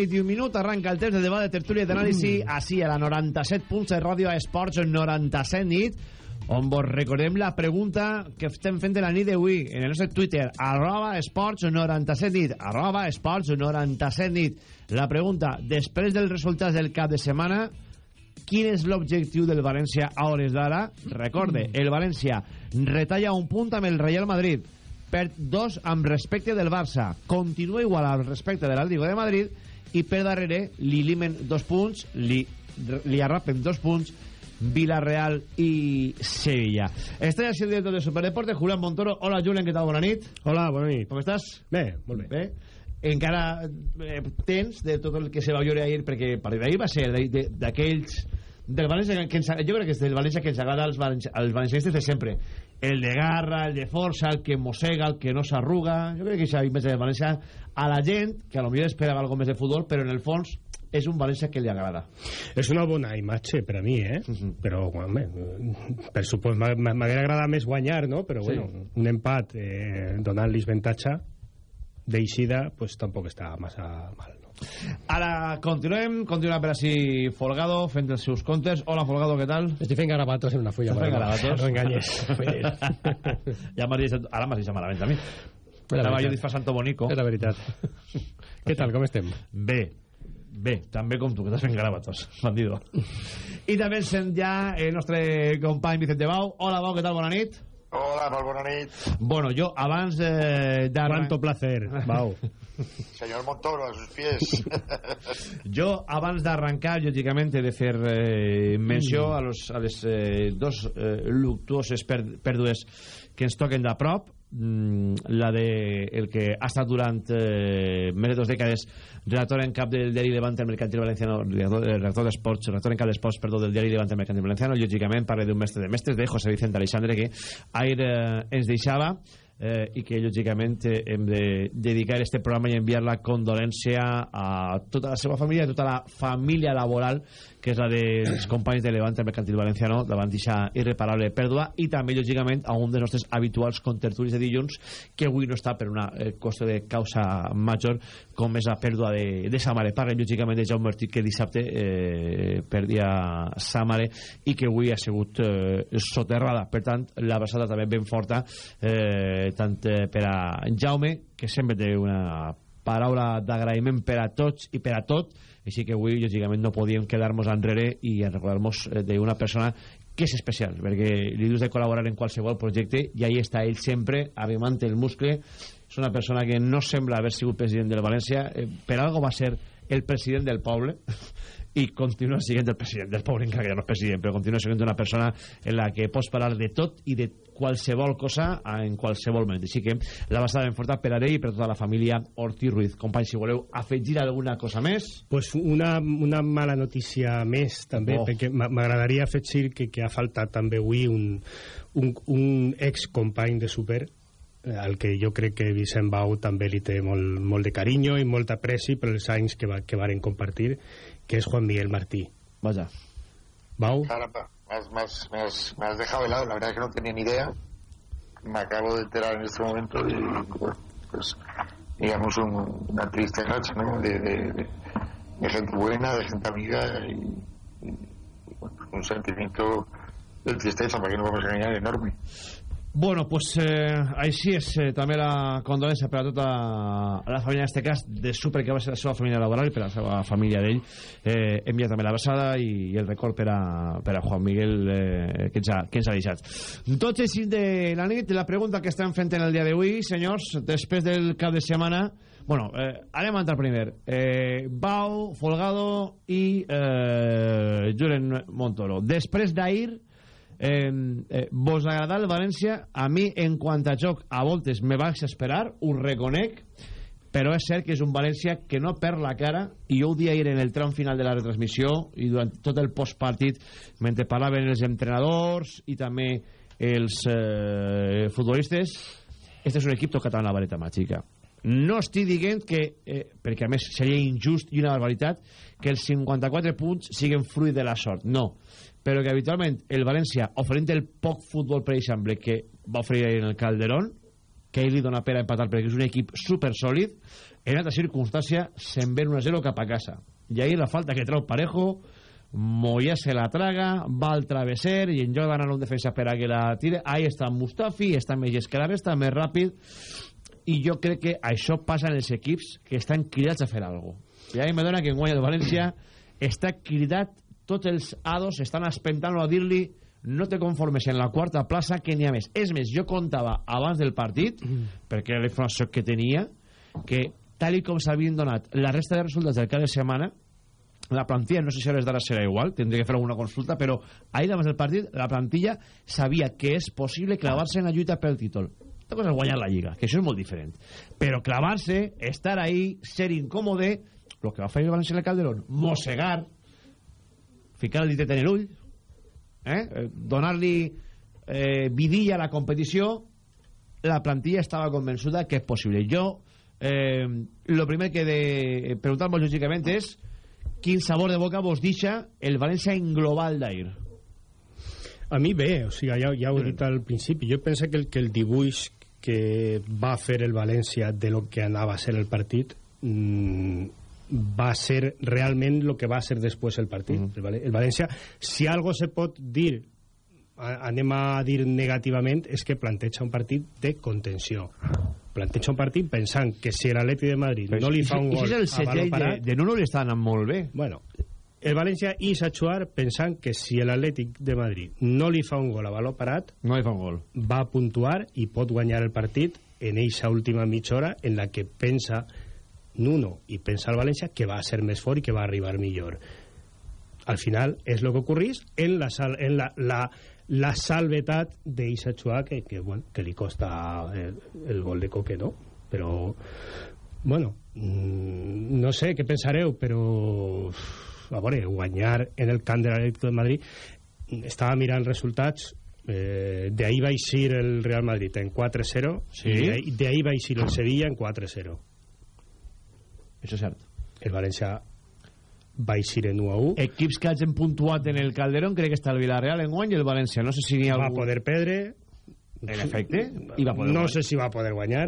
Nit i un minut arranca el temps de debat de tertúlia d'anàlisi així a la 97 punts de Ràdio Esports 97 nit on vos recordem la pregunta que estem fent de la nit d'avui. En el nostre Twitter arroba esports 97 nit arroba esports 97 nit. La pregunta, després dels resultats del cap de setmana quin és l'objectiu del València a hores d'ara? Recorde, el València retalla un punt amb el Real Madrid perd dos amb respecte del Barça. Continua igual al respecte de l'Atlético de Madrid i per darrere li limen dos punts li, li arrapen dos punts Villarreal i Sevilla Estem així el director de Superdeporte Julián Montoro, hola Julián, què tal? Bona nit Hola, bona nit Com estàs? Bé, molt bé, bé? encara eh, tens de tot el que se va veure ahir perquè a partir d'ahir va ser d'aquells del València que, ens, jo crec que és del València que ens agrada als valencianistes de sempre el de garra, el de força, el que mossega, el que no s'arruga jo crec que això imatge de València a la gent que a lo millor esperava alguna més de futbol però en el fons és un València que li agrada és una bona imatge per a mi eh? Uh -huh. però home, per supos m'hauria agradat més guanyar no? però sí. bueno, un empat eh, donant-los avantatge d'eixida pues, tampoc està massa mal? Ara continuem, continuem per així Folgado fent els seus comptes. Hola Folgado, què tal? Estic fent garabatos en una fulla. Fent garabatos? No enganyes. ja m'has dit, ara m'has dit malament a mi. Estava jo disfressant bonico. És la veritat. què tal, com estem? Bé, bé, també com tu, que estàs fent garabatos, bandido. I també sent ja el nostre company Vicente Bau. Hola Bau, què tal, bona nit? Hola, molt bona nit. Bueno, yo abans eh, de... Cuánto placer, Bau. Señor Montoro, a sus pies. jo, abans d'arrencar, lògicament, he de fer eh, menció a, los, a les eh, dos eh, luctuoses pèrdues que ens toquen de prop la de el que ha estat durant eh, més de dos dècades redactor en cap del diari Levante Mercantil Valenciano redactor d'esports, redactor en cap d'esports perdó, del diari Levante Mercantil Valenciano. Lògicament parla d'un mestre de mestres de José Vicente Alexandre que ahir eh, ens deixava eh, i que lògicament eh, hem de dedicar este programa i enviar la condolència a tota la seva família, a tota la família laboral que és la dels companys de Levante Mercantil Valenciano davant d'aquesta irreparable pèrdua i també lògicament a un dels nostres habituals contertulis de dilluns que avui no està per una eh, de causa major com és la pèrdua de, de sa mare. Parla lògicament de Jaume Martí que dissabte eh, perdia sa mare i que avui ha sigut eh, soterrada. Per tant la passada també ben forta eh, tant eh, per a Jaume que sempre té una paraula d'agraïment per a tots i per a tot així que avui lògicament no podíem quedar-nos enrere i recordar-nos eh, d'una persona que és especial, perquè li dius de col·laborar en qualsevol projecte i ahí està ell sempre, arrimant el muscle. És una persona que no sembla haver sigut president de la València. Eh, per algo va ser el president del poble i continua sent el president del poble encara que ja no és president però continua sent una persona en la que pots parlar de tot i de qualsevol cosa en qualsevol moment. Així que la basada ben forta per a ell i per tota la família Ortiz Ruiz. Companys si voleu afegir alguna cosa més? Pues una, una mala notícia més també oh. perquè m'agradaria afegir que, que ha faltat també avui un, un, un ex company de Super al que jo crec que Vicent Bau també li té molt, molt de carinyo i molta apreci per els anys que, va, que varen compartir que es Juan Miguel Martí. Vaya. ¿Bau? Caramba, me has, dejado helado, la verdad es que no tenía ni idea. Me acabo de enterar en este momento y, bueno, pues, digamos, un, una triste racha, ¿no? De, de, de, de, gente buena, de gente amiga y, y bueno, un sentimiento de tristeza, para que no vamos a engañar, enorme. Bueno, pues eh, així és eh, també la condolència per a tota la família, en aquest cas, de Super, que va ser la seva família laboral i per a la seva família d'ell. Eh, envia també la besada i, i el record per a, per a Juan Miguel eh, que, ens ha, que ens ha deixat. Tots així de la nit, la pregunta que estem fent en el dia d'avui, senyors, després del cap de setmana... Bueno, eh, anem a entrar primer. Eh, Bau, Folgado i eh, Julen Montoro. Després d'ahir Eh, eh, vos agrada el València? A mi, en quant a joc, a voltes me vaig esperar, ho reconec, però és cert que és un València que no perd la cara i jo ho dia ahir en el tram final de la retransmissió i durant tot el postpartit mentre parlaven els entrenadors i també els eh, futbolistes este és un equip tocat amb la vareta màgica no estic dient que, eh, perquè a més seria injust i una barbaritat, que els 54 punts siguen fruit de la sort. No, però que habitualment el València, oferint el poc futbol, per exemple, que va oferir en el Calderón, que ell li dona per a empatar perquè és un equip super sòlid, en altra circumstància se'n ven 1-0 cap a casa. I ahir la falta que trau Parejo, Moya se la traga, va al travesser i en lloc d'anar a un defensa per a que la tire, ahí està Mustafi, està més la resta, més ràpid, i jo crec que això passa en els equips que estan cridats a fer alguna cosa. I a mi me dona que en guanya el València està cridat, tots els ados estan espentant-lo a dir-li no te conformes en la quarta plaça que n'hi ha més. És més, jo contava abans del partit, perquè era la informació que tenia, que tal i com s'havien donat la resta de resultats del cada setmana, la plantilla, no sé si a les d'ara serà igual, tindré que fer alguna consulta, però ahir abans del partit la plantilla sabia que és possible clavar-se en la lluita pel títol una cosa és guanyar la Lliga, que això és molt diferent. Però clavar-se, estar ahí, ser incòmode, el que va fer el València en el Calderón, mossegar, ficar el ditet en l'ull, eh? donar-li eh, vidilla a la competició, la plantilla estava convençuda que és possible. Jo, eh, lo primer que de preguntar-vos lògicament és quin sabor de boca vos deixa el València en global d'ahir. A mi bé, o sigui, ja, ja ho he dit al principi. Jo penso que el, que el dibuix que va fer el València de lo que anava a ser el partit mmm, va ser realment el que va ser després el partit. Mm. El, el València, si algo se pot dir anem a dir negativament és que planteja un partit de contenció planteja un partit pensant que si l'Atleti de Madrid no li fa un gol és el segell de, de Nuno li està anant molt bé bueno, el València i Sachuar pensant que si l'Atlètic de Madrid no li fa un gol a valor parat no li fa un gol va puntuar i pot guanyar el partit en eixa última mitja hora en la que pensa Nuno i pensa el València que va ser més fort i que va arribar millor al final és el que ocorrís en la, sal, en la, la, la salvetat d'Isa Chua que, que, bueno, que li costa el, el gol de Coque no? però bueno mm, no sé què pensareu però a veure, guanyar en el camp de l'Atlético de Madrid estava mirant resultats eh, d'ahir va eixir el Real Madrid en 4-0 sí? i d'ahir va eixir el Sevilla en 4-0 això és cert. El València va eixir en 1-1 equips que hagin puntuat en el Calderón crec que està el Villarreal en guany i el València. No sé si n'hi ha va algú... poder perdre. En efecte i va poder no guanyar. sé si va poder guanyar.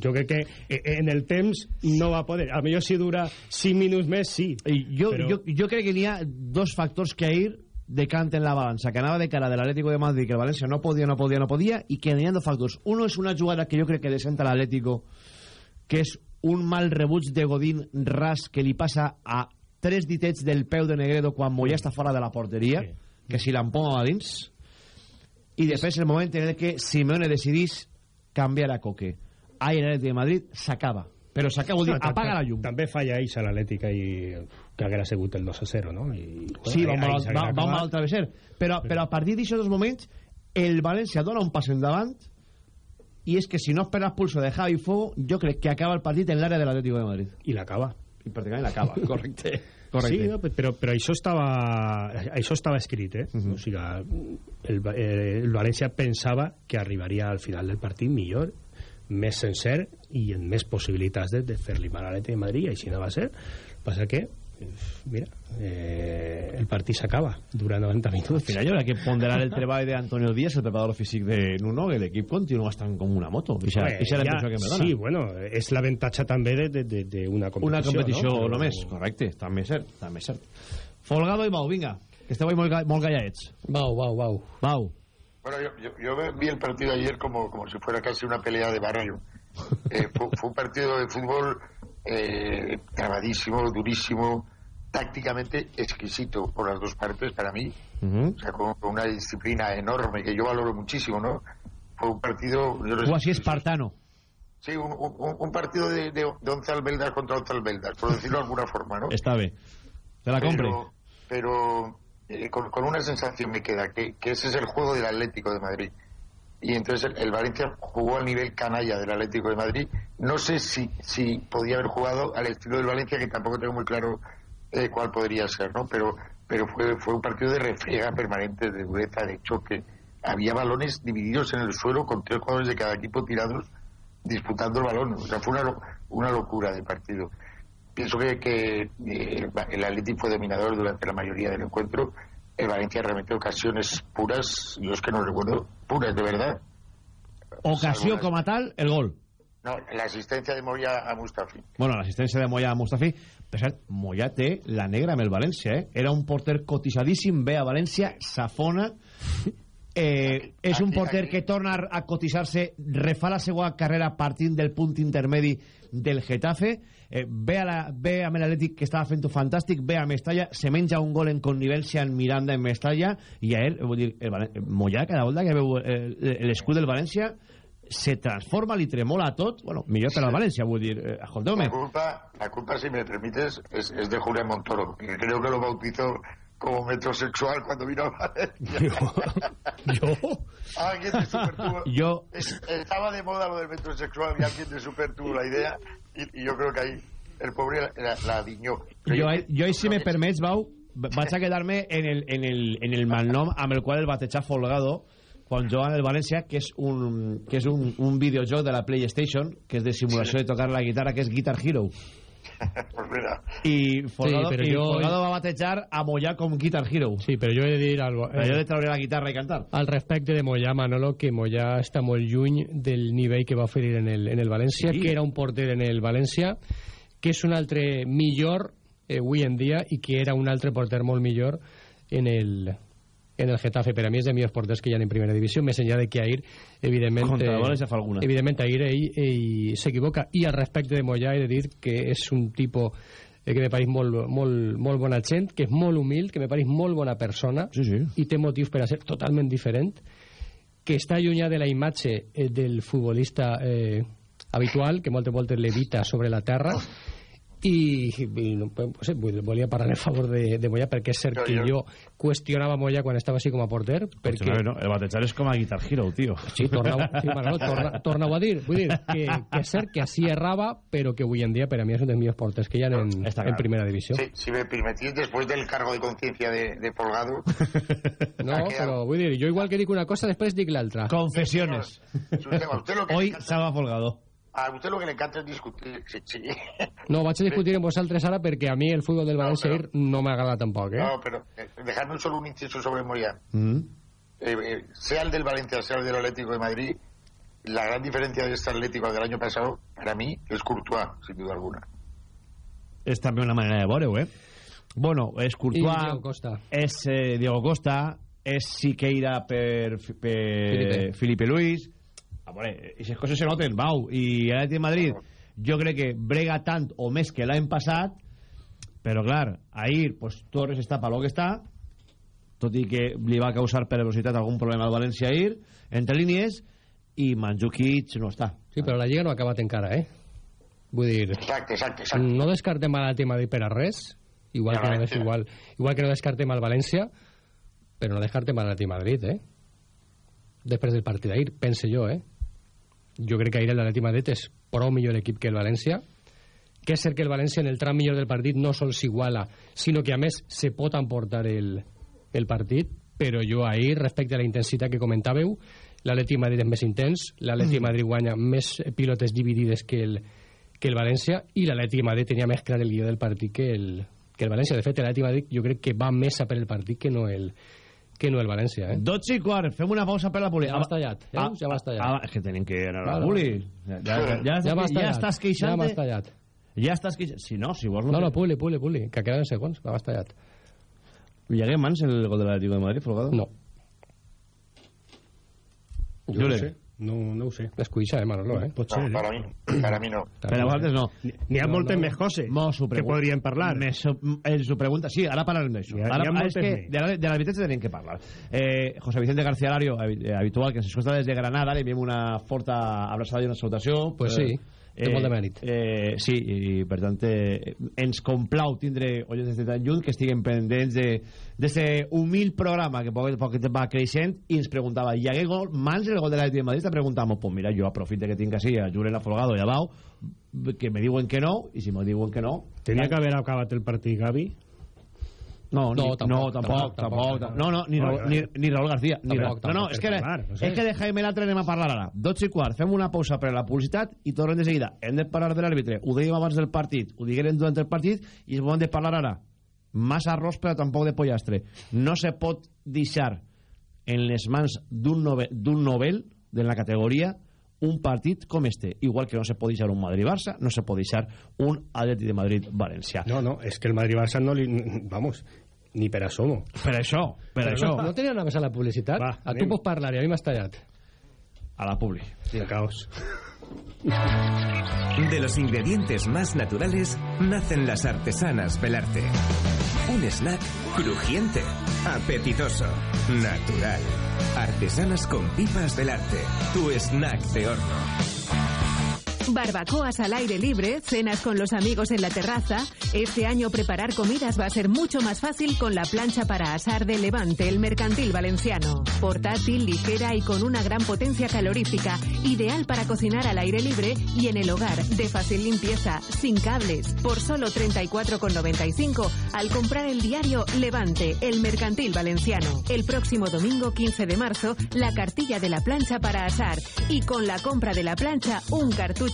Jo crec que eh, en el temps no va poder. A millor si dura 5 minuts més sí. I jo, però... jo, jo crec que n'hi ha dos factors que ahir decanten la balança que anava de cara de l'Atlético de Madrid que el València no podia, no podia, no podia i que n'hi ha dos factors. Uno és una jugada que jo crec que desenta l'Atlético que és un mal rebuig de Godín ras que li passa a tres ditets del peu de Negredo quan Mollà està fora de la porteria Sí. que si l'empoma a dins i després el moment en el que Simeone decidís canviar a Coque ahir l'Atlético de Madrid s'acaba però s'acaba, vol dir, No, apaga la llum també falla Eixa l'Atlètica i que haguera sigut el 2-0 no? I, Sí, va, va, va, va mal al travesser. Però, però a partir d'aixòs dos moments, el València dona un pas endavant i és que si no espera expulso de Javi Fuego, jo crec que acaba el partit en l'àrea de l'Atlético de Madrid. i l'acaba I pràcticament l'acaba, correcte. Sí, correcte. no, però, però això estava això estava escrit eh? Uh -huh. o sigui, el, eh, el València pensava que arribaria al final del partit millor més sencer i amb més possibilitats de, de fer-li mal a l'Atlètic de Madrid i així no va ser passa que mira eh, el partit s'acaba dura 90 Al minuts final hi haurà que ponderar el treball d'Antonio Díaz, el preparador físic de Nuno, que l'equip continua estant com una moto. I la ja- impressió que me dona. sí, bueno, és l'avantatge també d'una competició una competició no? Però- només, correcte, també és cert, també és cert. Folgado i Mau, vinga, que esteu ahí molt, molt calladets. Vau, vau, vau. Mau. Bueno, yo, yo, yo vi el partido ayer como, como si fuera casi una pelea de barrio. Eh, fue, fue un partido de fútbol eh, trabadísimo, durísimo, tácticamente exquisito por las dos partes para mí. O sea, con, con una disciplina enorme que yo valoro muchísimo, ¿no? Fue un partido... yo así espartano. Sí, un, un, un partido de, de, de 11 albeldas contra 11 albeldas, por decirlo de alguna forma, ¿no? Està bé. Te la compre. Pero, pero eh, con, con una sensación me queda, que, que ese es el juego del Atlético de Madrid. Y entonces el, Valencia jugó al nivel canalla del Atlético de Madrid, no sé si, si podía haber jugado al estilo del Valencia, que tampoco tengo muy claro eh, cuál podría ser, ¿no? Pero, pero fue, fue un partido de refriega permanente, de dureza, de choque. Había balones divididos en el suelo con tres jugadores de cada equipo tirados disputando el balón. O sea, fue una, una locura de partido. Pienso que, que eh, el Atlético fue dominador durante la mayoría del encuentro. El Valencia realmente ocasiones puras, yo es que no recuerdo, puras de verdad. Ocasió com a tal, el gol. No, la asistencia de Moya a Mustafi. Bueno, l'assistència de Moya a Mustafi. Per cert, Moya té la negra amb el València, eh? Era un porter cotisadíssim, ve a València, s'afona... Eh, és un porter que torna a cotitzar-se, refà la seva carrera partint del punt intermedi del Getafe, eh, ve, a la, ve amb l'Atlètic que estava fent-ho fantàstic, ve a Mestalla, se menja un gol en connivència en Miranda en Mestalla, i a ell, vull dir, el, Valen- Moya, cada volta que veu eh, l'escut del València, se transforma, li tremola tot, bueno, millor per al València, vull dir, eh, escolteu-me, La culpa, la culpa, si me permites, es, es de Julián Montoro, que creo que lo bautizó como metrosexual cuando vino a Valencia. ¿Yo? Alguien de Super tuvo... Yo- es- estaba de moda lo del metrosexual y alguien de Super tuvo la idea y, y yo creo que ahí el pobre la, la adiñó. jo, jo si me permets, Bau, vaig a quedar-me en el, en, el, en el malnom amb el qual el batejar Folgado quan juga en el València, que és un, que és un, un videojoc de la PlayStation, que és de simulació de tocar la guitarra, que és Guitar Hero. Pues mira, I Folgado, Sí, i jo- Folgado va batejar a Mollà com Guitar Hero. Sí, però jo he de dir algo. Per allò de treure la guitarra i cantar. Al respecte de Moyà, Manolo, que Moyà està molt lluny del nivell que va oferir en el, en el València, Sí. que era un porter en el València, que és un altre millor eh, avui en dia i que era un altre porter molt millor en el, en el Getafe. Per a mi és de millors porters que hi ha en primera divisió, més enllà de que Ahir, evidentment... Contra el eh, València fa alguna. Evidentment, Ahir ell, ell s'equivoca. I al respecte de Moyà he de dir que és un tipus eh, que me pareix molt, molt, molt bona gent, que és molt humil, que me pareix molt bona persona Sí, sí. i té motius per a ser totalment diferent, que està allunyat de la imatge eh, del futbolista eh, habitual, que moltes voltes levita sobre la terra, i, i no, no sé, vull- volia parlar en favor de, de Moya perquè és cert que jo- qüestionava Moya quan estava així com a porter perquè Perquè... No, el batejar és com a Guitar Hero, tio. Sí, torna, sí, Manolo, torna, torna a dir. Vull dir que, que és cert que així errava, però que avui en dia per a mi és un dels millors porters que hi ha en, en primera divisió. si, si me permitís, después del cargo de conciencia de, de Folgado, No, però vull dir, jo igual que dic una cosa, després dic l'altra. Confesiones. usted, a usted lo que Hoy Salva Folgado. A usted lo que le encanta es discutir. Sí, sí. No, vaig a discutir amb vosaltres ara perquè a mi el futbol del València però- ahir no m'agrada tampoc, eh? No, pero eh, dejadme solo un inciso sobre Moya. Mm. Eh, eh, sea el del Valencia, sea el del Atlético de Madrid, la gran diferencia de este Atlético al del año pasado, para mí, es Courtois, sin duda alguna. és també una manera de veure-ho, eh? Bueno, és I Courtois, Diego Costa. és eh, Diego Costa, és Siqueira per, per Felipe. Felipe Luis. A veure, aquestes coses se noten, Bau. I l'Atlètic de Madrid, jo crec que brega tant o més que l'any passat, però clar, ahir pues, Torres està per lo que està, tot i que li va causar per velocitat algun problema al València ahir, entre línies, i Mandzukic no està. Sí, però la Lliga no ha acabat encara, eh? Vull dir, Exacto, exacto, exacto. no descartem a l'Atlètic de Madrid per a res, igual que, no, des, igual, igual que no descartem al València, però no descartem a l'Atlètic de Madrid, eh? Després del partit d'ahir, pense jo, eh? Jo crec que ahir l'Atlètic de Madrid és prou millor equip que el València, que és cert que el València en el tram millor del partit no sols s'iguala, sinó que a més se pot emportar el, el partit, però jo ahir, respecte a la intensitat que comentàveu, l'Atlètic de Madrid és més intens, l'Atlètic de Madrid guanya més pilotes dividides que el, que el València i l'Atlètic de Madrid tenia més clar el guió del partit que el, que el València. De fet, l'Atlètic de Madrid jo crec que va més a per el partit que no el, que no el València. Eh? 12 i quart, fem una pausa per la puli. Ja m'has tallat, eh? Ja m'has tallat. Ah, és que tenim que anar a la puli. Ja, ja, ja, Ja ja tallat, estàs ja queixant m'has tallat. Ja estàs queixant Si no, si vols... No, no, puli, puli, puli, que queden segons, m'has tallat. Hi hagué mans el gol de l'Atlético de Madrid, Folgado? No. Jo no ho sé. No, no ho sé. Escuixa, eh, Manolo, eh? Pot No, ser, para eh? mí, para mí no. Per a vosaltres no. N'hi ha No, moltes no. més coses que podríem parlar. Me so, ens ho pregunta. Sí, ara parlarem d'això. Ara, és que més. de, la- de l'arbitratge tenim que parlar. Eh, José Vicente García Lario, eh, habitual, que ens escolta des de Granada, li enviem una forta abraçada i una salutació. Pues Eh, sí. Té molt de mèrit. Eh, sí, i per tant eh, ens complau tindre oients de tan lluny que estiguen pendents de d'aquest humil programa que poc, poc va creixent i ens preguntava, hi hagué gol, mans el gol de l'Atlètic de Madrid? Preguntàvem, pues mira, jo aprofite que tinc així a Julen Afolgado i a Bau, que me diuen que no, i si me diuen que no... Tenia que haver acabat el partit, Gavi? No, No, ni, tampoc, no, tampoc, tampoc, tampoc, tampoc. no, no, ni, No, ni, ni Raúl García ni Tampoc, Ra- no, no, tampoc, és que, parlar, no sé. és que de Jaime Latre anem a parlar ara. 12 i quart, fem una pausa per a la publicitat i tornem de seguida, hem de parlar de l'àrbitre. Ho dèiem abans del partit, ho digueren durant el partit i és moment de parlar ara. Massa arròs però tampoc de pollastre. No se pot deixar en les mans d'un novel, d'un novel de la categoria un partit com este, igual que no se pot deixar un Madrid-Barça, no se pot deixar un Atleti de Madrid-València. No, no, és que el Madrid-Barça no li... Vamos, ni per asomo. Per això, per Però això, No, no tenia nada més a la publicitat? Va, a tu pots parlar i a mi m'has tallat. a la publi. De caos. De los ingredientes más naturales nacen las artesanas Belarte. Un snack crujiente, apetitoso, natural. Artesanas con pipas Belarte. Tu snack de horno. Barbacoas al aire libre, cenas con los amigos en la terraza. Este año preparar comidas va a ser mucho más fácil con la plancha para asar de Levante, el mercantil valenciano. Portátil, ligera y con una gran potencia calorífica. Ideal para cocinar al aire libre y en el hogar, de fácil limpieza, sin cables. Por solo 34,95 al comprar el diario Levante, el mercantil valenciano. El próximo domingo 15 de marzo, la cartilla de la plancha para asar. Y con la compra de la plancha, un cartucho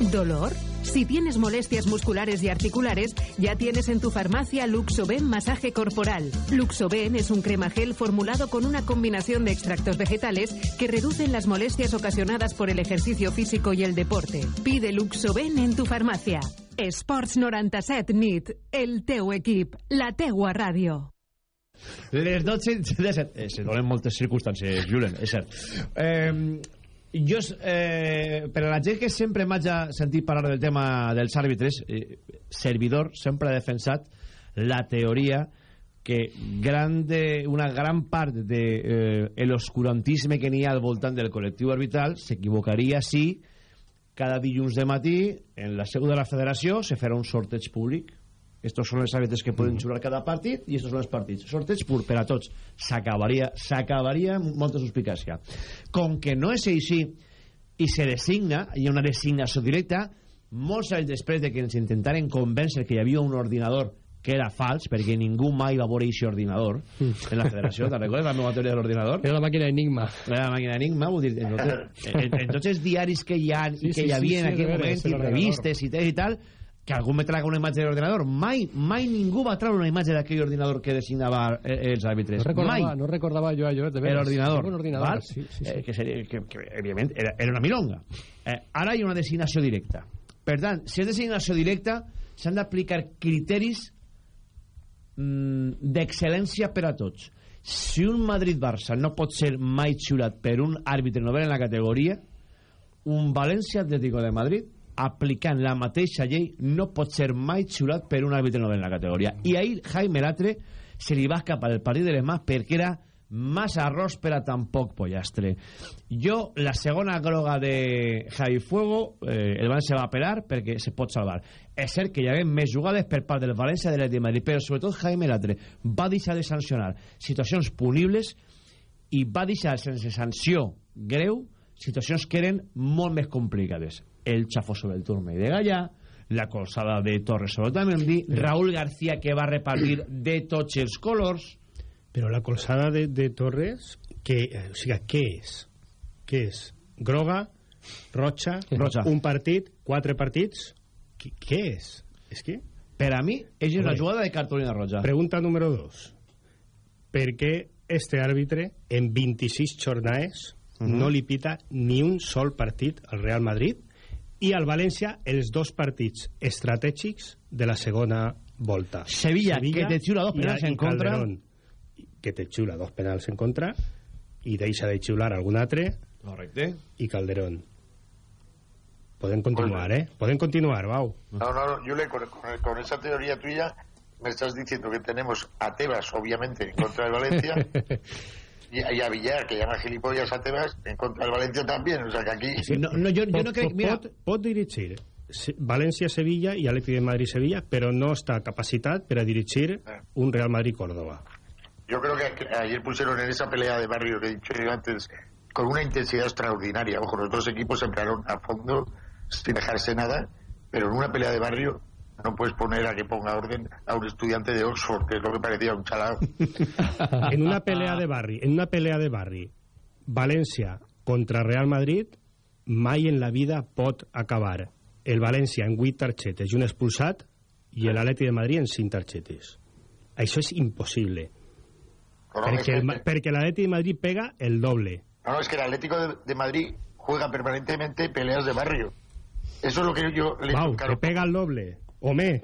¿Dolor? Si tienes molestias musculares y articulares, ya tienes en tu farmacia Luxoben Masaje Corporal. Luxoben es un crema gel formulado con una combinación de extractos vegetales que reducen las molestias ocasionadas por el ejercicio físico y el deporte. Pide Luxoben en tu farmacia. Sports 97 NIT, el teu equip, la teua ràdio. Les 12 de set. Eh, se donen moltes circumstàncies, Julen, és cert. Eh, jo, eh, per a la gent que sempre m'haja sentit parlar del tema dels àrbitres, eh, servidor sempre ha defensat la teoria que gran de, una gran part de eh, l'oscurantisme que n'hi ha al voltant del col·lectiu arbitral s'equivocaria si cada dilluns de matí en la seu de la federació se farà un sorteig públic estos són els àrbitres que poden jugar cada partit i estos són els partits. Sorteig pur per a tots. S'acabaria s'acabaria molta suspicàcia. Com que no és així i se designa, hi ha una designació directa, molts anys després de que ens intentaren convèncer que hi havia un ordinador que era fals, perquè ningú mai va veure aquest ordinador en la federació. Te'n recordes la meva teoria de l'ordinador? Era la màquina Enigma. Era la màquina Enigma, vull dir, en, tots- en, en tots els diaris que hi ha i Sí, que sí, hi havia sí, en sí, aquell de veres, moment, i revistes i i tal, que algú me traga una imatge de l'ordinador. Mai, mai ningú va treure una imatge d'aquell ordinador que designava eh, els àrbitres. No recordava, mai. no recordava jo allò. De veres. l'ordinador, Un ordinador, val? sí, sí, sí. Eh, que, seria, que, que, evidentment era, era una milonga eh, ara hi ha una designació directa per tant, si és designació directa s'han d'aplicar criteris mm, d'excel·lència per a tots si un Madrid-Barça no pot ser mai xulat per un àrbitre novel en la categoria un València-Atlético de Madrid aplicant la mateixa llei no pot ser mai xulat per un àrbitre novel en la categoria. I ahir Jaime Latre se li va escapar el partit de les mans perquè era massa arròs per a tan poc pollastre. Jo la segona groga de Javi Fuego eh, el València va apel·lar perquè se pot salvar. És cert que hi havia més jugades per part del València de de Madrid però sobretot Jaime Latre va deixar de sancionar situacions punibles i va deixar sense sanció greu situacions que eren molt més complicades el xafó sobre el turme de Gallà la colzada de Torres sobre Otamendi Raúl García que va repartir de tots els colors Però la colzada de, de Torres, que, eh, o sigui, què és? Què és? Groga, roja, Roja. un partit, quatre partits? Què, què és? És que... per a mi és una jugada de cartolina roja Pregunta número dos. ¿Per qué este árbitro en 26 jornades Mhm. no li pita ni un sol partit al Real Madrid i al València els dos partits estratègics de la segona volta? Sevilla, que te xiula dos penals en contra. Calderón. que te xula dos penals en contra i deixa de xular algun altre Correcte. i Calderón. Podem continuar, ¿eh? Podem continuar, Bau. No, no, no, Yule, con, con- con esa teoría tuya me estás diciendo que tenemos a Tebas, obviamente, en contra del Valencia, y, a- y a Villar, que llama gilipollas a Tebas, en contra del Valencia también. O sea que aquí... No, no, jo no crec... Mira, pot, pot dirigir Se- València-Sevilla i Atleti de Madrid-Sevilla, però no està capacitat per a dirigir un Real Madrid-Córdoba. Yo creo que que ayer pusieron en esa pelea de barrio que he dicho yo antes, con una intensidad extraordinaria. Ojo, los dos equipos entraron a fondo sin dejarse nada, pero en una pelea de barrio no puedes poner a que ponga orden a un estudiante de Oxford, que es lo que parecía un chalado. en una pelea de barri, en una pelea de barri, València contra Real Madrid, mai en la vida pot acabar el València en 8 targetes i un expulsat i l'Atleti de Madrid en 5 targetes. Això és impossible. No, perquè el, perquè l'Atleti de Madrid pega el doble. No, no, es que el Atlético de, de Madrid juega permanentemente peleas de barrio. Eso es lo que yo le Pau, claro. que pega el doble. O més.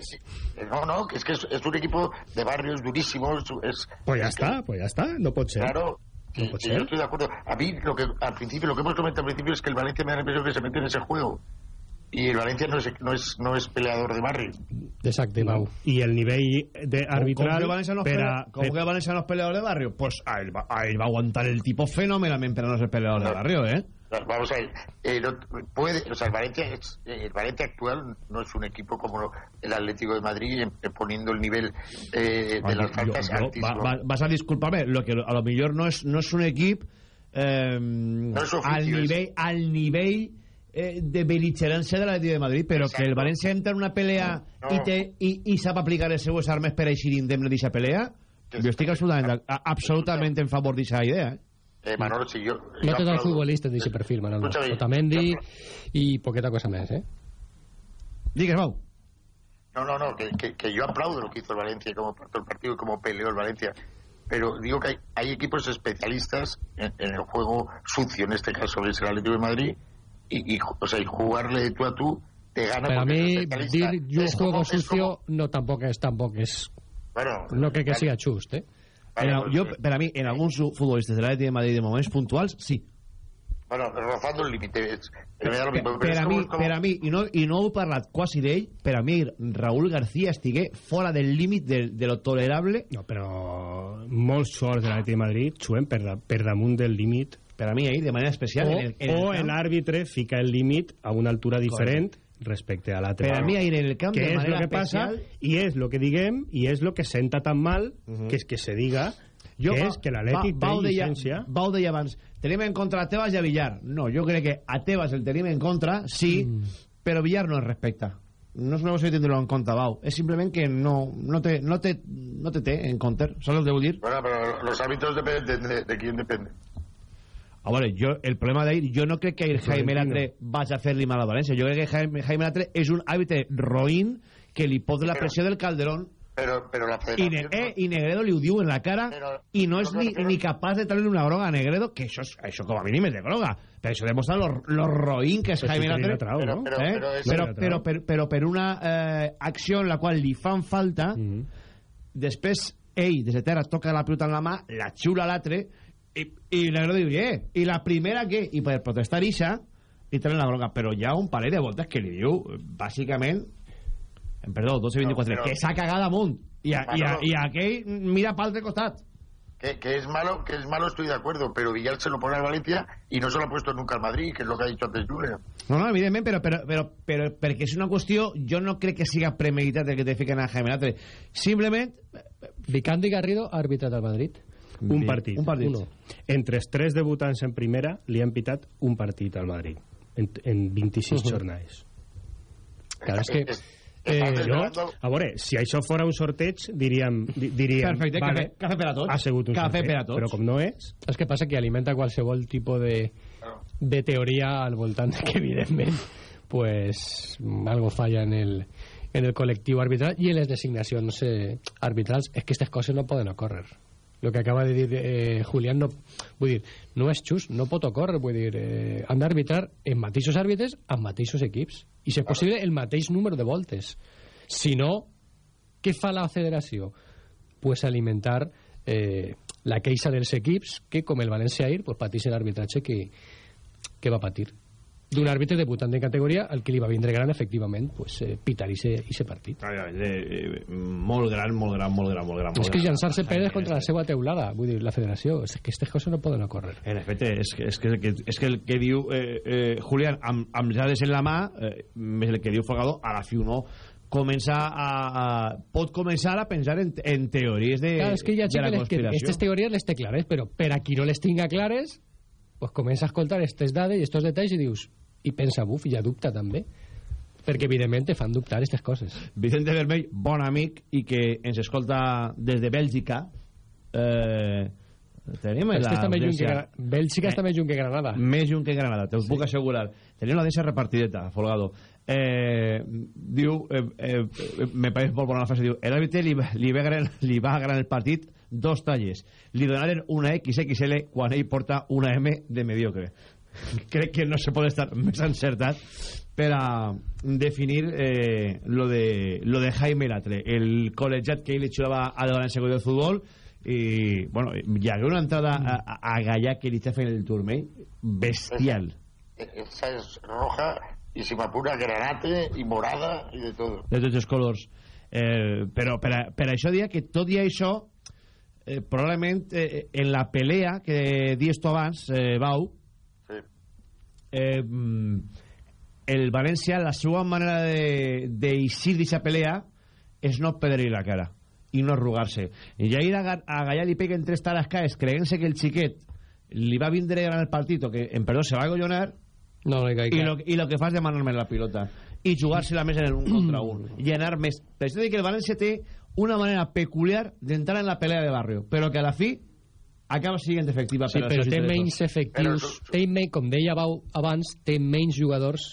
No, no, que es que es, es un equipo de barrios durísimos. Es, Pues ya está, pues ya está. No pot ser. Claro, No ser. yo estoy de acuerdo. A mí, lo que al principio, lo que hemos comentado al principio es que el Valencia me da la impresión que se mete en ese juego. Y el Valencia no es, no es, no es peleador de barrio. Exacte, Pau. I el nivell de Com, com arbitral que València no a, com que València no es peleador de barrio, pues a él, va, a él va a aguantar el tipo fenomenalmente para no ser peleador de barrio, ¿eh? Vamos a ver, eh, no- puede, o sea, el Valencia, es- eh, el Valencia actual no es un equipo como el Atlético de Madrid eh, poniendo el nivel eh, de Oye, las faltas yo- yo- va- va- vas a disculparme, lo que a lo mejor no es, no es un equipo eh, es oficio, al es- nivell, al nivell eh, de beligerància de l'Atleti de Madrid, però que el València entra en una pelea No. i, té, i, i sap aplicar les seues armes per eixir indemne d'aquesta pelea, jo estic absolutament, a- absolutament en favor d'aquesta idea. Eh? Eh, Manolo, si yo, No yo tots els aplaudo- futbolistes d'aquest perfil, Manolo. Otamendi i poqueta cosa més, eh? Digues, Mau. No, no, no, que, que, que yo aplaudo lo que hizo el Valencia y cómo partió el partido y cómo peleó el Valencia. Pero digo que hay, hay equipos especialistas en, en el juego sucio, en este caso que es el Atlético de Madrid, y, y, o sea, y jugarle de tú a tú te gana Per a es especialista. dir Es juego como- es sucio no tampoc és, tampoc és... Bueno, No crec que siga just, eh? En, el- jo, per a mi, en alguns futbolistes de l'Atleti de Madrid de moments puntuals, sí. Bueno, rozando el límite. per es a como- mi, como- per a mi i, no, i no heu parlat quasi d'ell per a mi Raúl García estigué fora del límit de, de lo tolerable no, però molts jugadors de l'Atleti de Madrid juguen per, da, per damunt del límit per a mi ahir de manera especial o, en el, en el o l'àrbitre fica el límit a una altura diferent respecte a l'altre. Per a mi ahir en el camp que de manera lo que passa especial i és lo que diguem i és lo que senta tan mal que és que se diga Jo, que va- és que l'Atlètic va- té llicència Bau deia abans, tenim en contra a Tebas i a Villar. No, jo crec que a Tebas el tenim en contra, sí, però Villar no es respecta. No és una cosa de tindre-lo en compte, Bau. És simplement que no, no, te, no, te, no te té en compte. Saps el que vull dir? Bueno, pero los árbitros dependen de, de quién depende. A veure, jo, el problema d'ahir, jo no crec que ahir Jaime. Latre vagi a fer-li mal a València. Jo crec que Jaime, Jaime Latre és un àrbitre roïn que li pot la Però- pressió del Calderón Pero, pero la i, ne, federación... eh, i Negredo li ho diu en la cara Però- i no és però- ni, però- ni capaç de treure una groga a Negredo que això, és, això com a mínim és de groga però això demostra lo, lo roïn que és Però Jaime Latre trau, Però- no? però- eh? però és- però, però, però, però per una eh, acció en la qual li fan falta Mhm. després ell des de terra toca la pilota en la mà la xiula a l'altre i, i Negredo diu eh, i la primera què? i per protestar ixa li treuen la però hi ha un parell de voltes que li diu bàsicament em perdó, 12 i 24 No, però- que s'ha cagat amunt i, a, i, a, i aquell mira pel altre costat Que, que es malo, que es malo estoy de acuerdo, pero Villar se lo pone al Valencia y no se lo ha puesto nunca al Madrid, que es lo que ha dicho antes Julen. No, no, evidentment, però, però, però, però perquè és una qüestió, jo no crec que siga premeditat el que te fiquen a Jaime Latre. Simplement, Vicandi Garrido ha arbitrat al Madrid. Un partit. un partit. Uno. Entre els tres debutants en primera li han pitat un partit al Madrid en, en 26 Mhm. jornades. Clar, és que... Eh, Jo, a veure, si això fora un sorteig, diríem... di- diríem Perfecte, cafè, cafè per a tots. Ha sigut un Cafè sorteig, per a tots. però com no és... És que passa que alimenta qualsevol tipus de, de teoria al voltant de que, evidentment, pues, algo falla en el, en el col·lectiu arbitral i en les designacions eh, arbitrals. És que aquestes coses no poden ocórrer. Lo que acaba de dir eh, Julián no, vull dir, no és just, no pot ocórrer, vull dir, eh, han d'arbitrar en mateixos àrbitres amb mateixos equips i si és possible el mateix número de voltes. Si no, què fa la federació? pues alimentar eh, la queixa dels equips que, com el València ahir, pues, pateixen l'arbitratge que, que va patir d'un àrbitre debutant de categoria al que li va vindre gran, efectivament, pues, eh, pitar i se partit. Ah, eh, eh, molt gran, molt gran, molt gran, molt gran. És que llançar-se Pérez contra la seva teulada, vull dir, la federació, és que aquestes coses no poden ocórrer. En efecte, és és que, és que el que diu eh, eh, Julián, amb, amb les dades en la mà, eh, el que diu Folgado, a la fi no començar a, a, pot començar a pensar en, en teories de, Clar, és que de la conspiració. Aquestes teories les té clares, però per a qui no les tinga clares, pues comença a escoltar aquestes dades i aquests detalls i dius, i pensa, buf, ja dubta també. Perquè evidentment te fan dubtar aquestes coses. Vicente Vermell, bon amic i que ens escolta des de Bèlgica. Eh, tenim la lluny que, Bèlgica eh, està més lluny que Granada. més lluny que Granada, te ho sí. puc assegurar. Tenim l'audiència repartideta, Folgado. Eh, diu eh, eh, me pareix molt bona la frase diu, l'àrbitre li, li, va gran, li va gran el partit dos talles. Li donaren una XXL quan ell porta una M de mediocre crec que no se pot estar més encertat per a definir eh, lo, de, lo de Jaime Latre el col·legiat que ell li xulava a la València de Futbol. I bueno, hi hagué una entrada a, a, a Gallà que li està fent el turmell bestial. Esa es roja y si m'apura granate i morada i de tot de tots els colors. Eh, però per, a, per això dia que tot i això eh, probablement eh, en la pelea que dies tu abans eh, Bau eh, el València, la seva manera d'eixir d'aquesta pelea és no perdre la cara i no arrugar-se. I ja ir a, a Gallà li peguen tres tares caes creient-se que el xiquet li va vindre gran el partit o que, en perdó, se va agollonar no, no, i, lo, i lo que fa és demanar-me la pilota i jugar-se la més en el un contra un i anar més. Per això que el València té una manera peculiar d'entrar en la pelea de barrio, però que a la fi acaba sent efectiva sí, però té menys efectius però... té menys, com deia Bau abans té menys jugadors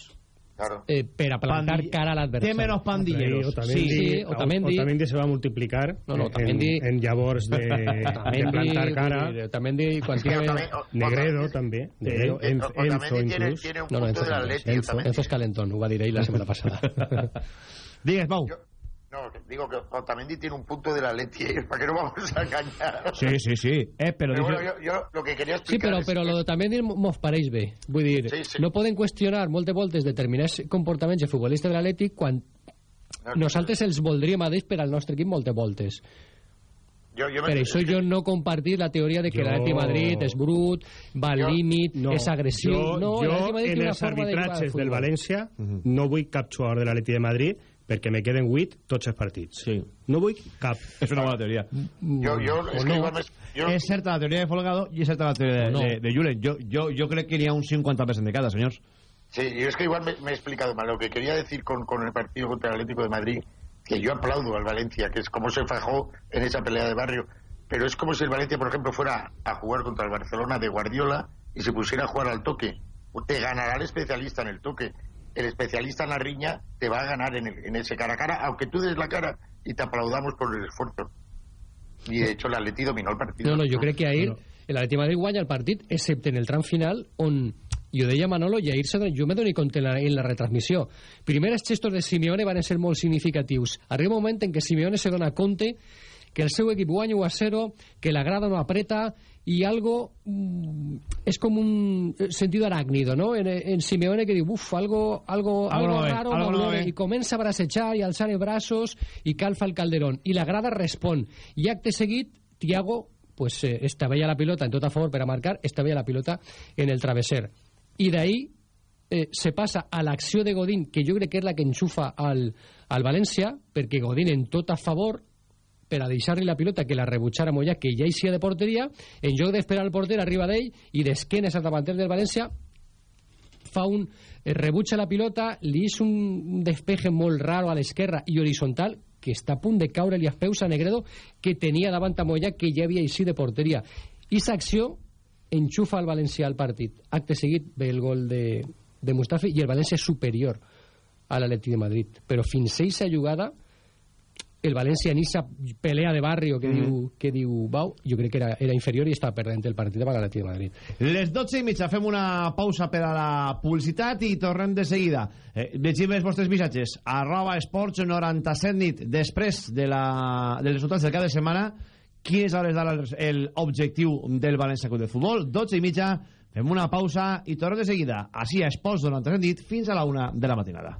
claro. eh, per a plantar Pandi... cara a l'adversari. té menys pandilleros. O també sí, sí, o, Otamendi, Otamendi se va multiplicar no, no, en, en llavors de, de plantar cara. Otamendi quan tiene Negredo també de, Enzo, Enzo inclús tiene un punto no, no, Enzo, de l'Atleti Enzo, Enzo es calentón ho va dir ell la setmana passada digues Bau. Jo, no, digo que Otamendi tiene un punto de la Leti, para que no vamos a engañar. Sí, sí, sí. Eh, pero, pero bueno, yo, yo, lo que quería explicar Sí, però, es però que... lo de Otamendi mos pareix bé. Vull dir, sí, sí. no poden qüestionar moltes voltes determinats comportaments de futbolista de l'Atlètic quan no, nosaltres els voldríem a d'ells per al nostre equip moltes voltes. Jo, jo per això jo no compartir la teoria de que jo... l'Atlètic Madrid és brut, va al límit, no, és agressiu. Jo, no, jo en els arbitratges del València uh -huh. no vull cap jugador de l'Atlètic de Madrid perquè me queden 8 tots els partits. Sí. No vull cap. És una bona teoria. Jo, jo, és, no. que més, jo... és certa la teoria de Folgado i és certa la teoria de, no. de, de Julen. Jo, jo, jo crec que ha un 50% de cada, senyors. Sí, yo es que igual me, me he explicado mal. Lo que quería decir con, con el partido contra el Atlético de Madrid, que yo aplaudo al Valencia, que es como se fajó en esa pelea de barrio, pero es como si el Valencia, por ejemplo, fuera a jugar contra el Barcelona de Guardiola y se pusiera a jugar al toque. Te ganará el especialista en el toque el especialista en la riña te va a ganar en, el, en ese cara a cara, aunque tú des la cara y te aplaudamos por el esfuerzo. I, de hecho, l'Atleti dominó el partit. No, no, jo crec que ahir l'Atleti Madrid guanya el partit, excepte en el tram final, on i ho deia Manolo, i ahir jo me dono compte en la, en la retransmissió. Primers gestos de Simeone van ser molt significatius. Arriba un moment en què Simeone se dona compte que el seu equip guanya 1 a 0, que la grada no apreta y algo mm, es como un sentido arácnido, ¿no? En, en Simeone que diu, uf, algo, algo, algo, algo raro, algo no i comença a i alçar els braços i calfa el calderón. I la grada respon. I acte seguit, Tiago pues, eh, estavella la pilota en tot a favor per a marcar, estavella la pilota en el travesser. I d'ahí eh, se passa a l'acció de Godín, que jo crec que és la que enxufa al, al València, perquè Godín en tot a favor per a deixar-li la pilota que la rebutjara Moya, que ja eixia de porteria, en lloc d'esperar el porter arriba d'ell i d'esquenes al davanter del València fa un... Eh, rebutja la pilota, li és un despeje molt raro a l'esquerra i horitzontal que està a punt de caure-li als peus a Negredo que tenia davant a Moya que ja havia eixit de porteria. I acció enxufa el València al partit. Acte seguit ve el gol de, de Mustafi i el València superior a l'Atleti de Madrid. Però fins a aquesta jugada el València en aquesta pelea de barrio que, mm. diu, que diu Bau, jo crec que era, era inferior i estava perdent el partit davant l'Atleti de Madrid. Les 12 i mitja fem una pausa per a la publicitat i tornem de seguida. Eh, llegim els vostres missatges. Arroba esports 97 nit després de, la, de les resultats del cada setmana quin és d'ara l'objectiu del València Club de Futbol 12 i mitja, fem una pausa i tornem de seguida, així a Esports 90 dit fins a la una de la matinada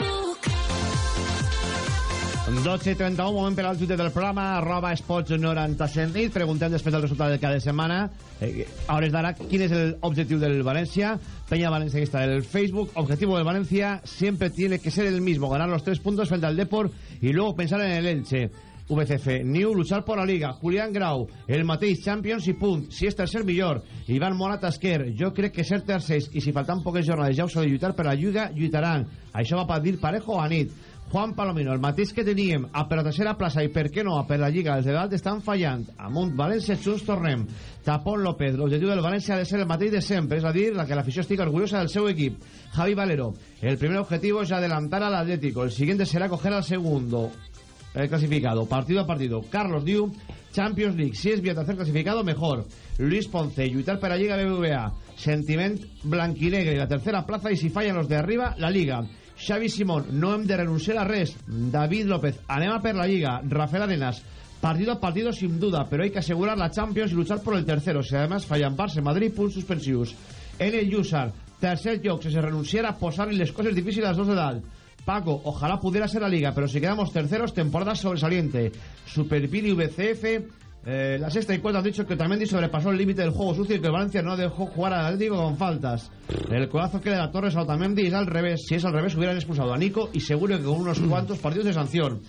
12 i 31, moment per al Twitter del programa, arroba esports 97 nit. Preguntem després del resultat de cada setmana, eh, a hores d'ara, quin és l'objectiu del Valencia. Peña Valencia, que está en el Facebook. Objetivo del Valencia siempre tiene que ser el mismo, ganar los tres puntos frente al Depor y luego pensar en el Elche. VCF, New, luchar por la Liga. Julián Grau, el mateix Champions i punt. Si és tercer, millor. Ivan Morat Esquer, jo crec que ser tercers i si faltan poques jornades ja us ha de lluitar per la Lliga, lluitaran. Va per dir parejo a nit. Juan Palomino, el mateix que teníem a per la tercera plaça i per què no a per la Lliga, els de dalt estan fallant. Amunt, València, Junts, tornem. Tapón López, l'objectiu del València ha de ser el mateix de sempre, és a dir, la que l'afició estigui orgullosa del seu equip. Javi Valero, el primer objetivo es adelantar al Atlético, el siguiente será coger al segundo eh, clasificado, partido a partido. Carlos Diu, Champions League. Si es vía tercer clasificado, mejor. Luis Ponce, lluitar per la Lliga BBVA. Sentiment blanquinegre, la tercera plaza y si fallan los de arriba, la Liga. Xavi Simón, no hem de renunciar a res. David López, anem a la Lliga. Rafael Arenas, partido a partido sin duda, pero hay que asegurar la Champions y luchar por el tercero. Si además fallan Barça, Madrid, punts suspensius. En el Yusar, tercer lloc, si se renunciara a posar-li les coses difíciles als dos de dalt. Paco, ojalá pudiera ser la liga, pero si quedamos terceros, temporada sobresaliente. Superville y VCF, eh, la sexta y cuarta han dicho que también sobrepasó el límite del juego sucio y que Valencia no dejó jugar al Atlético con faltas. El codazo que le da Torres a Otamendi es al revés. Si es al revés, hubieran expulsado a Nico y seguro que con unos cuantos partidos de sanción.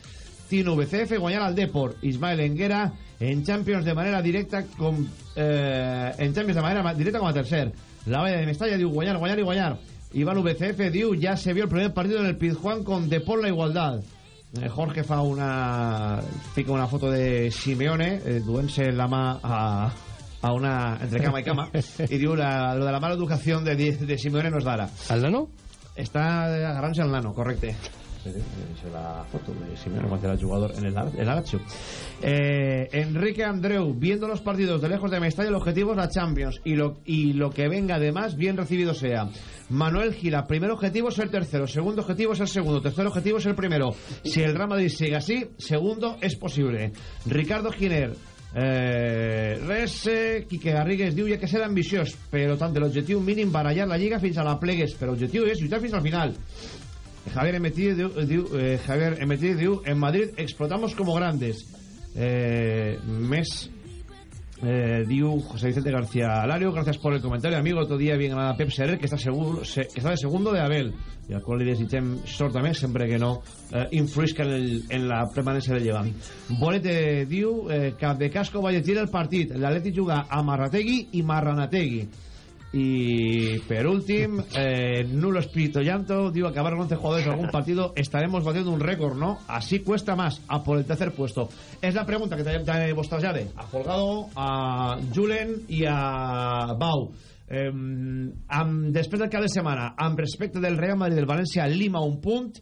Tino VCF, guanyar al Depor. Ismael Enguera en Champions de manera directa con, eh, en Champions de manera directa como a tercer. La valla de Mestalla diu guanyar, guanyar y guanyar. Iván VCF diu ya se vio el primer partido en el Pizjuán con Depor la igualdad. Eh, Jorge fa una fica una foto de Simeone eh, duent-se la mà a, a una entre cama i cama i diu la, lo de la mala educación de, de Simeone no es d'ara ¿Al nano? Està agarrant-se al nano, correcte és la foto de era jugador en el, el eh, Enrique Andreu viendo los partidos de lejos de Mestalla el objetivo es la Champions y lo, y lo que venga además bien recibido sea. Manuel Gila primer objetivo es el tercero segundo objetivo es el segundo tercer objetivo es el primero. Si el Real Madrid sigue así segundo es posible. Ricardo Giner Eh, res, eh, Quique Garrigues diu ja que ser ambiciós, però tant l'objectiu mínim barallar la Lliga fins a la plegues, però l'objectiu és lluitar fins al final. Javier Emetí diu, diu, eh, Javier Emetí diu en Madrid explotamos como grandes. Eh, mes eh, diu José Vicente García Alario, gracias por el comentario, amigo. Otro día bien a Pep Serrer, que está, seguro, se, está de segundo de Abel. I al qual li desitgem sort també, sempre que no eh, en, el, en la permanència del llevant. Bolete diu, eh, cap de casco va llegir el partit. L'Atleti juga a Marrategui i Marranategui. Y per últim, eh, Nulo Espíritu Llanto diu acabar con 11 jugadores en algún partido estaremos batiendo un récord, ¿no? Así cuesta más a por el tercer puesto. Es la pregunta que te, te vos traslade a Folgado, a Julen y a Bau. Eh, amb, després del cap de setmana, amb respecte del Real Madrid del València, Lima un punt,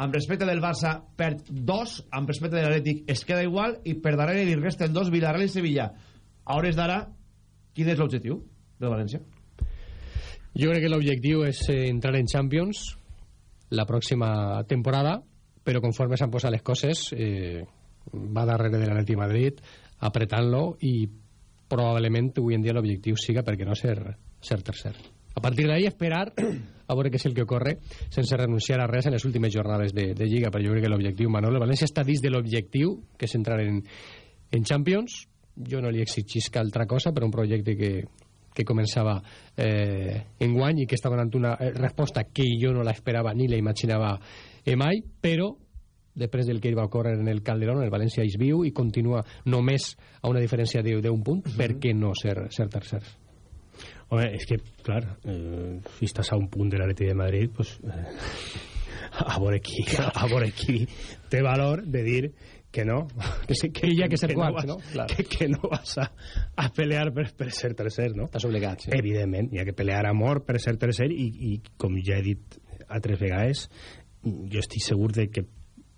amb respecte del Barça perd dos, amb respecte de l'Atlètic es queda igual i per darrere li resten dos, Villarreal i Sevilla. A hores d'ara, quin és l'objectiu del València? Yo creo que el objetivo es eh, entrar en Champions la próxima temporada, pero conforme se han posado las cosas, eh, va darrere de l'Atleti Madrid, apretant-lo i probablement avui en dia l'objectiu siga perquè no ser, ser tercer. A partir d'ahí esperar a veure què és el que ocorre sense renunciar a res en les últimes jornades de, de Lliga, però jo crec que l'objectiu, Manolo, el València està dins de l'objectiu, que és entrar en, en Champions. Jo no li exigisc altra cosa per un projecte que, que començava eh, en guany i que està donant una eh, resposta que jo no l'esperava ni la imaginava eh, mai, però després del que va ocórrer en el Calderón, el València és viu i continua només a una diferència d'un punt, uh -huh. per què no ser, ser tercers? Home, és que, clar, eh, si estàs a un punt de l'Atleti de Madrid, pues, eh, a veure qui, a veure qui té valor de dir que no, que, que, hi ha que ser quarts, no, no? Vas, claro. que, que no vas a, a pelear per, per ser tercer, no? Estàs obligat, sí. Evidentment, hi ha que pelear a mort per ser tercer i, i com ja he dit altres vegades, jo estic segur de que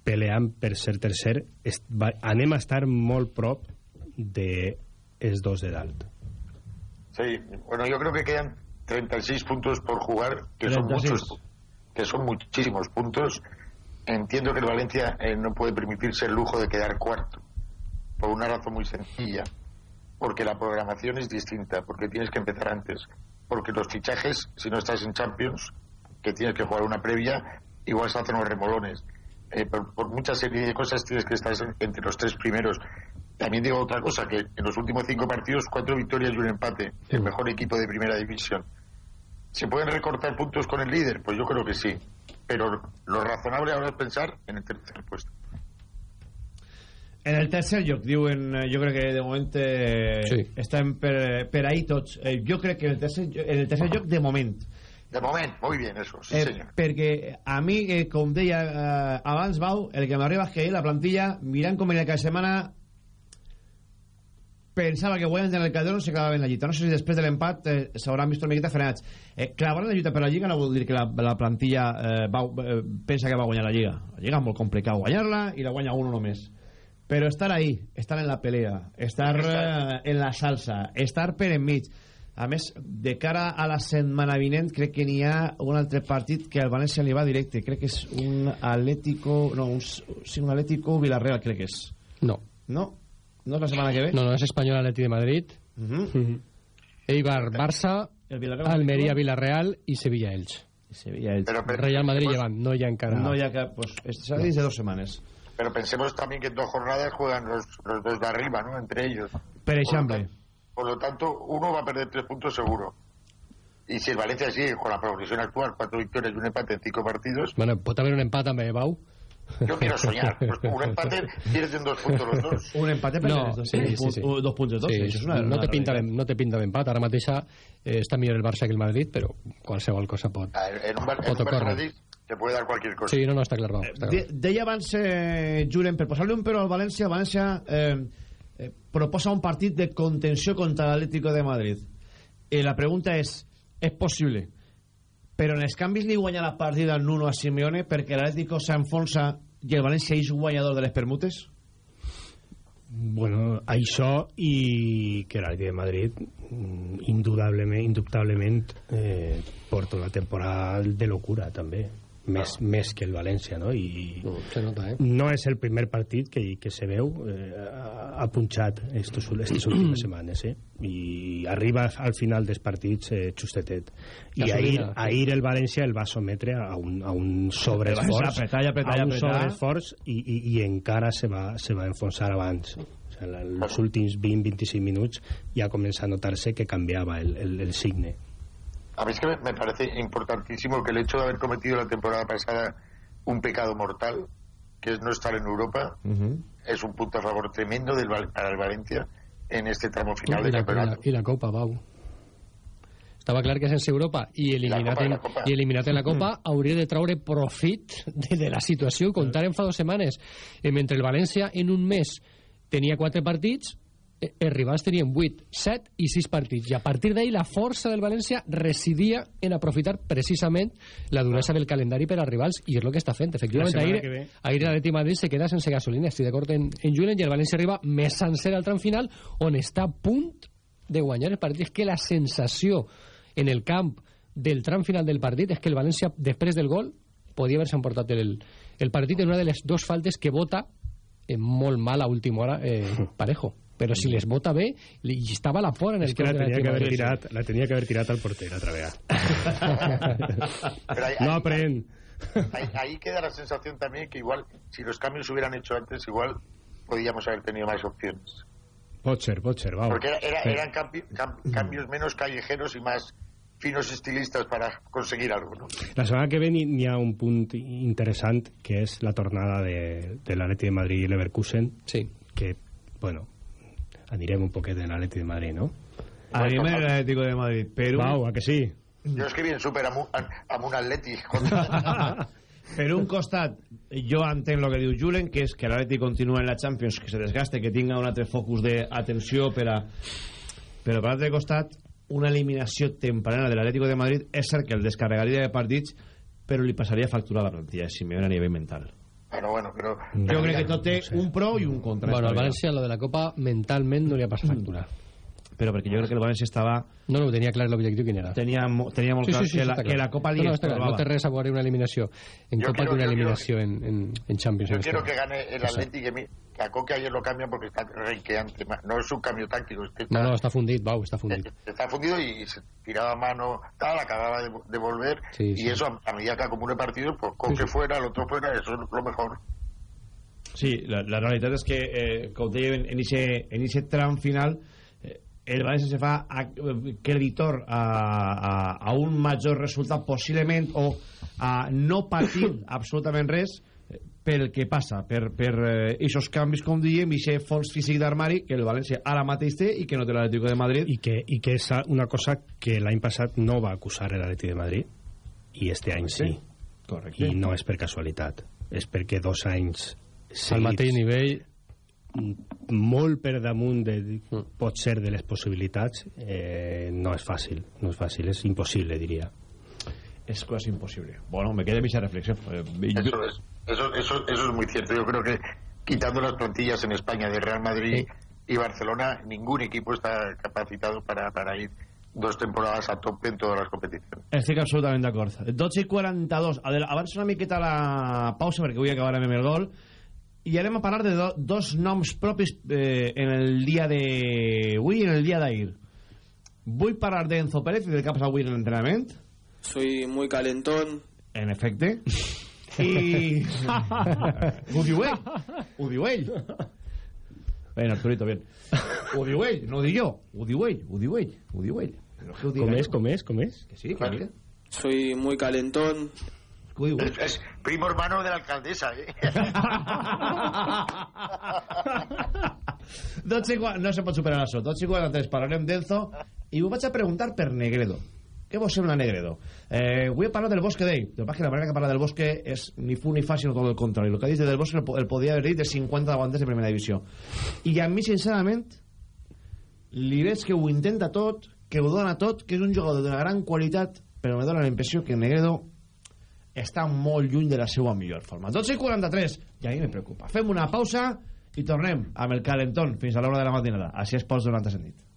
peleant per ser tercer est, va, anem a estar molt prop de els dos de dalt Sí, bueno, yo creo que quedan 36 puntos por jugar, que 36. son muchos, que son muchísimos puntos. Entiendo que el Valencia eh, no puede permitirse el lujo de quedar cuarto, por una razón muy sencilla, porque la programación es distinta, porque tienes que empezar antes, porque los fichajes, si no estás en Champions, que tienes que jugar una previa, igual se hacen los remolones. Eh, por, por mucha serie de cosas tienes que estar entre los tres primeros. También digo otra cosa, que en los últimos cinco partidos, cuatro victorias y un empate, el mejor equipo de primera división. ¿Se pueden recortar puntos con el líder? Pues yo creo que sí. Pero lo razonable ahora es pensar en el tercer puesto. En el tercer lloc, diuen, jo crec que de moment eh, sí. estem per, per ahí tots. Eh, jo crec que en el tercer, en el tercer lloc, de moment. De moment, muy bien, eso, sí, eh, senyor. Perquè a mi, eh, com deia eh, abans, Bau, el que m'arriba és que la plantilla, mirant com en el cada setmana, pensava que guanyant en el Calderón se clavava en la lluita. No sé si després de l'empat eh, s'hauran vist una miqueta frenats. Eh, clavar en la lluita per la Lliga no vol dir que la, la plantilla eh, va, eh, pensa que va guanyar la Lliga. La Lliga és molt complicat guanyar-la i la guanya uno només. Però estar ahí, estar en la pelea, estar eh, en la salsa, estar per enmig. A més, de cara a la setmana vinent, crec que n'hi ha un altre partit que al València li va directe. Crec que és un Atlético... No, un, sí, un Atlético Villarreal, crec que és. No. No? ¿No es la semana que ve? No, no, es Español Atleti de Madrid. Uh -huh. Eibar Barça, Almería Villarreal y Sevilla Elche. Sevilla Elche. Pero, pero, Real Madrid llevan, no ya encara. No ya que, pues, se no. de dos semanas. Pero pensemos también que en dos jornadas juegan los, los dos de arriba, ¿no? Entre ellos. Per ejemplo. Por lo tanto, uno va a perder tres puntos seguro. Y si el Valencia sigue con la progresión actual, cuatro victorias y un empate en cinco partidos. Bueno, puede haber un empate también, Bau. Yo quiero soñar. Pues un empate pierden dos puntos los dos. Un empate no, dos, sí, sí, sí. dos puntos dos. Sí, sí. Una, no, te pinta no te pinta l'empat. Ara mateix eh, està millor el Barça que el Madrid, però qualsevol cosa pot, en un, bar, pot en un ocórrer. Madrid te puede dar cualquier cosa. Sí, no, no, està clar. Està De, deia abans, eh, Julen, per posar-li un però al València, València eh, eh, proposa un partit de contenció contra l'Atlético de Madrid. I la pregunta és, és possible? Però en els canvis li guanya la partida al Nuno a Simeone perquè l'Atlético s'enfonsa i el València és guanyador de les permutes? Bueno, això i que l'Atleti de Madrid indudablement, indubtablement eh, porta una temporada de locura també més, ah. més que el València no? I no, se nota, eh? no és el primer partit que, que se veu eh, ha punxat estos, estes últimes setmanes eh? i arriba al final dels partits eh, justetet i ahir, ahir el València el va sometre a un, a un sobreesforç apretar, apretar, a un sobreesforç i, i, i encara se va, se va enfonsar abans o sigui, els últims 20-25 minuts ja comença a notar-se que canviava el, el, el signe A mí es que me, parece importantísimo que el hecho de haber cometido la temporada pasada un pecado mortal, que es no estar en Europa, Uh -huh. es un punto a favor tremendo del, Val- para el Valencia en este tramo final I del la, i, la, campeonato. Copa, Bau. Estava clar que sense Europa i eliminat, en, la Copa. i eliminat en la Copa hauria de traure profit de, de la situació i comptar en fa dues setmanes eh, mentre el València en un mes tenia quatre partits els rivals tenien 8, 7 i 6 partits i a partir d'ahí la força del València residia en aprofitar precisament la duresa del calendari per als rivals i és el que està fent, efectivament La ahir, ve. ahir l'Atleti Madrid se queda sense gasolina. Estic d'acord en, en Julen i el València arriba més sencer al tram final on està a punt de guanyar el partit. És que la sensació en el camp del tram final del partit és que el València després del gol podia haver-se emportat el, el partit en una de les dues faltes que vota eh, molt mal a última hora eh, Parejo però si les bota bé li estava la por en el és que la tenia que haver tirat la tenia que haver tirat al porter altra vegada no aprèn ahí- ahí queda la sensación también que igual, si los cambios se hubieran hecho antes, igual podíamos haber tenido más opciones. pot ser, pot ser, vamos. Porque era, era- eran cambi- cam- cambios menos callejeros y más finos estilistas para conseguir algo, ¿no? La setmana que ve n'hi ha un punt interessant que és la tornada de, de l'Atleti de Madrid i l'Everkusen sí. que, bueno anirem un poquet de l'Atleti de Madrid, no? Anem en l'Atlético de Madrid, però... Pau, a que sí? Yo es que bien súper a, mu- a, a un Atleti. Per un costat, jo entenc el que diu Julen, que és que l'Atleti continua en la Champions, que se desgaste, que tinga un altre focus d'atenció per a... Però per l'altre costat, una eliminació temprana de l'Atlético de Madrid és cert que el descarregaria de partits però li passaria factura a la plantilla de Simeone a nivell mental. Pero bueno, pero... Jo crec que tot té un pro i un contra. Bueno, al València lo de la Copa mentalment no li ha passat factura. Però perquè jo crec que el València estava... No, no, tenia clar l'objectiu quin era. Tenia, tenia molt clar que, la, que la Copa li no, no, està clar, no té res a veure una eliminació en Yo Copa quiero- una yo quiero- eliminació en, en, en Champions. Yo en quiero este. que gane el O sea, Atleti que, mi- que a Coque ayer lo cambian porque está renqueante. No es un cambio táctico, es que está, No, no, està fundit, Bau, està fundit. está fundido y se tiraba mano, tal, acababa de, de volver. Sí, y sí. eso, a, a medida que acumule partidos, pues Coque fuera, el otro fuera, eso es lo mejor. Sí, la, la realitat és que, eh, com deia, en aquest tram final, eh, el València se fa a, creditor a, a, a un major resultat possiblement o a no patir absolutament res eh, pel que passa, per, per eh, esos canvis, com diem, i aquest fons físic d'armari que el València ara mateix té i que no té l'Atlético de Madrid. I que, i que és una cosa que l'any passat no va acusar l'Atleti de Madrid i este any sí. Correcte. I no és per casualitat. És perquè dos anys seguits, Al mateix nivell molt per damunt de, pot ser de les possibilitats eh, no és fàcil no és fàcil, és impossible diria és quasi impossible bueno, me queda esa reflexión Eh, Eso es, eso, eso, eso es muy cierto. Yo creo que quitando las plantillas en España de Real Madrid y Barcelona, ningún equipo está capacitado para, para ir dos temporadas a tope en todas las competiciones. Estic absolutament d'acord. 12 i 42. Adel, Abans una miqueta la pausa perquè vull acabar amb el gol. I anem a parlar de do, dos noms propis eh, en el dia de avui i en el dia d'ahir. Vull parlar d'Enzo Pérez i del que ha passat avui en l'entrenament. Soy muy calentón. En efecte. I... ho diu ell. Ho diu ell. Ben, Arturito, bien. Ho diu ell, no ho dic jo. Ho diu ell, ho diu ell, ho diu ell. Ho diga com és, com és, com és? Que sí, que diga. Soy muy calentón. Es, es primo hermano de la alcaldesa, ¿eh? 12 i qua- no se pot superar això. 12 i 43 parlarem d'Enzo. I ho vaig a preguntar per Negredo. Què vos sembla Negredo? Eh, vull parlar del Bosque d'ell. Que passa és que la manera que parla del Bosque és ni fu ni fa sinó tot el contrari. El que ha dit del Bosque el, po- el podia haver dit de 50 davantes de primera divisió. I a mi sincerament li veig que ho intenta tot que ho dona tot, que és un jugador d'una gran qualitat però me dóna la impressió que Negredo està molt lluny de la seva millor forma 12 i 43 i a me preocupa fem una pausa i tornem amb el calentón fins a l'hora de la matinada així es durant el nit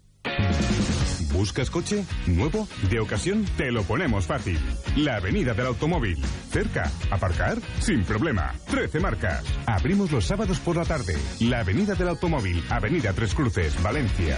¿Buscas coche? ¿Nuevo? ¿De ocasión? Te lo ponemos fácil. La Avenida del Automóvil. Cerca. ¿Aparcar? Sin problema. 13 marcas. Abrimos los sábados por la tarde. La Avenida del Automóvil. Avenida Tres Cruces, Valencia.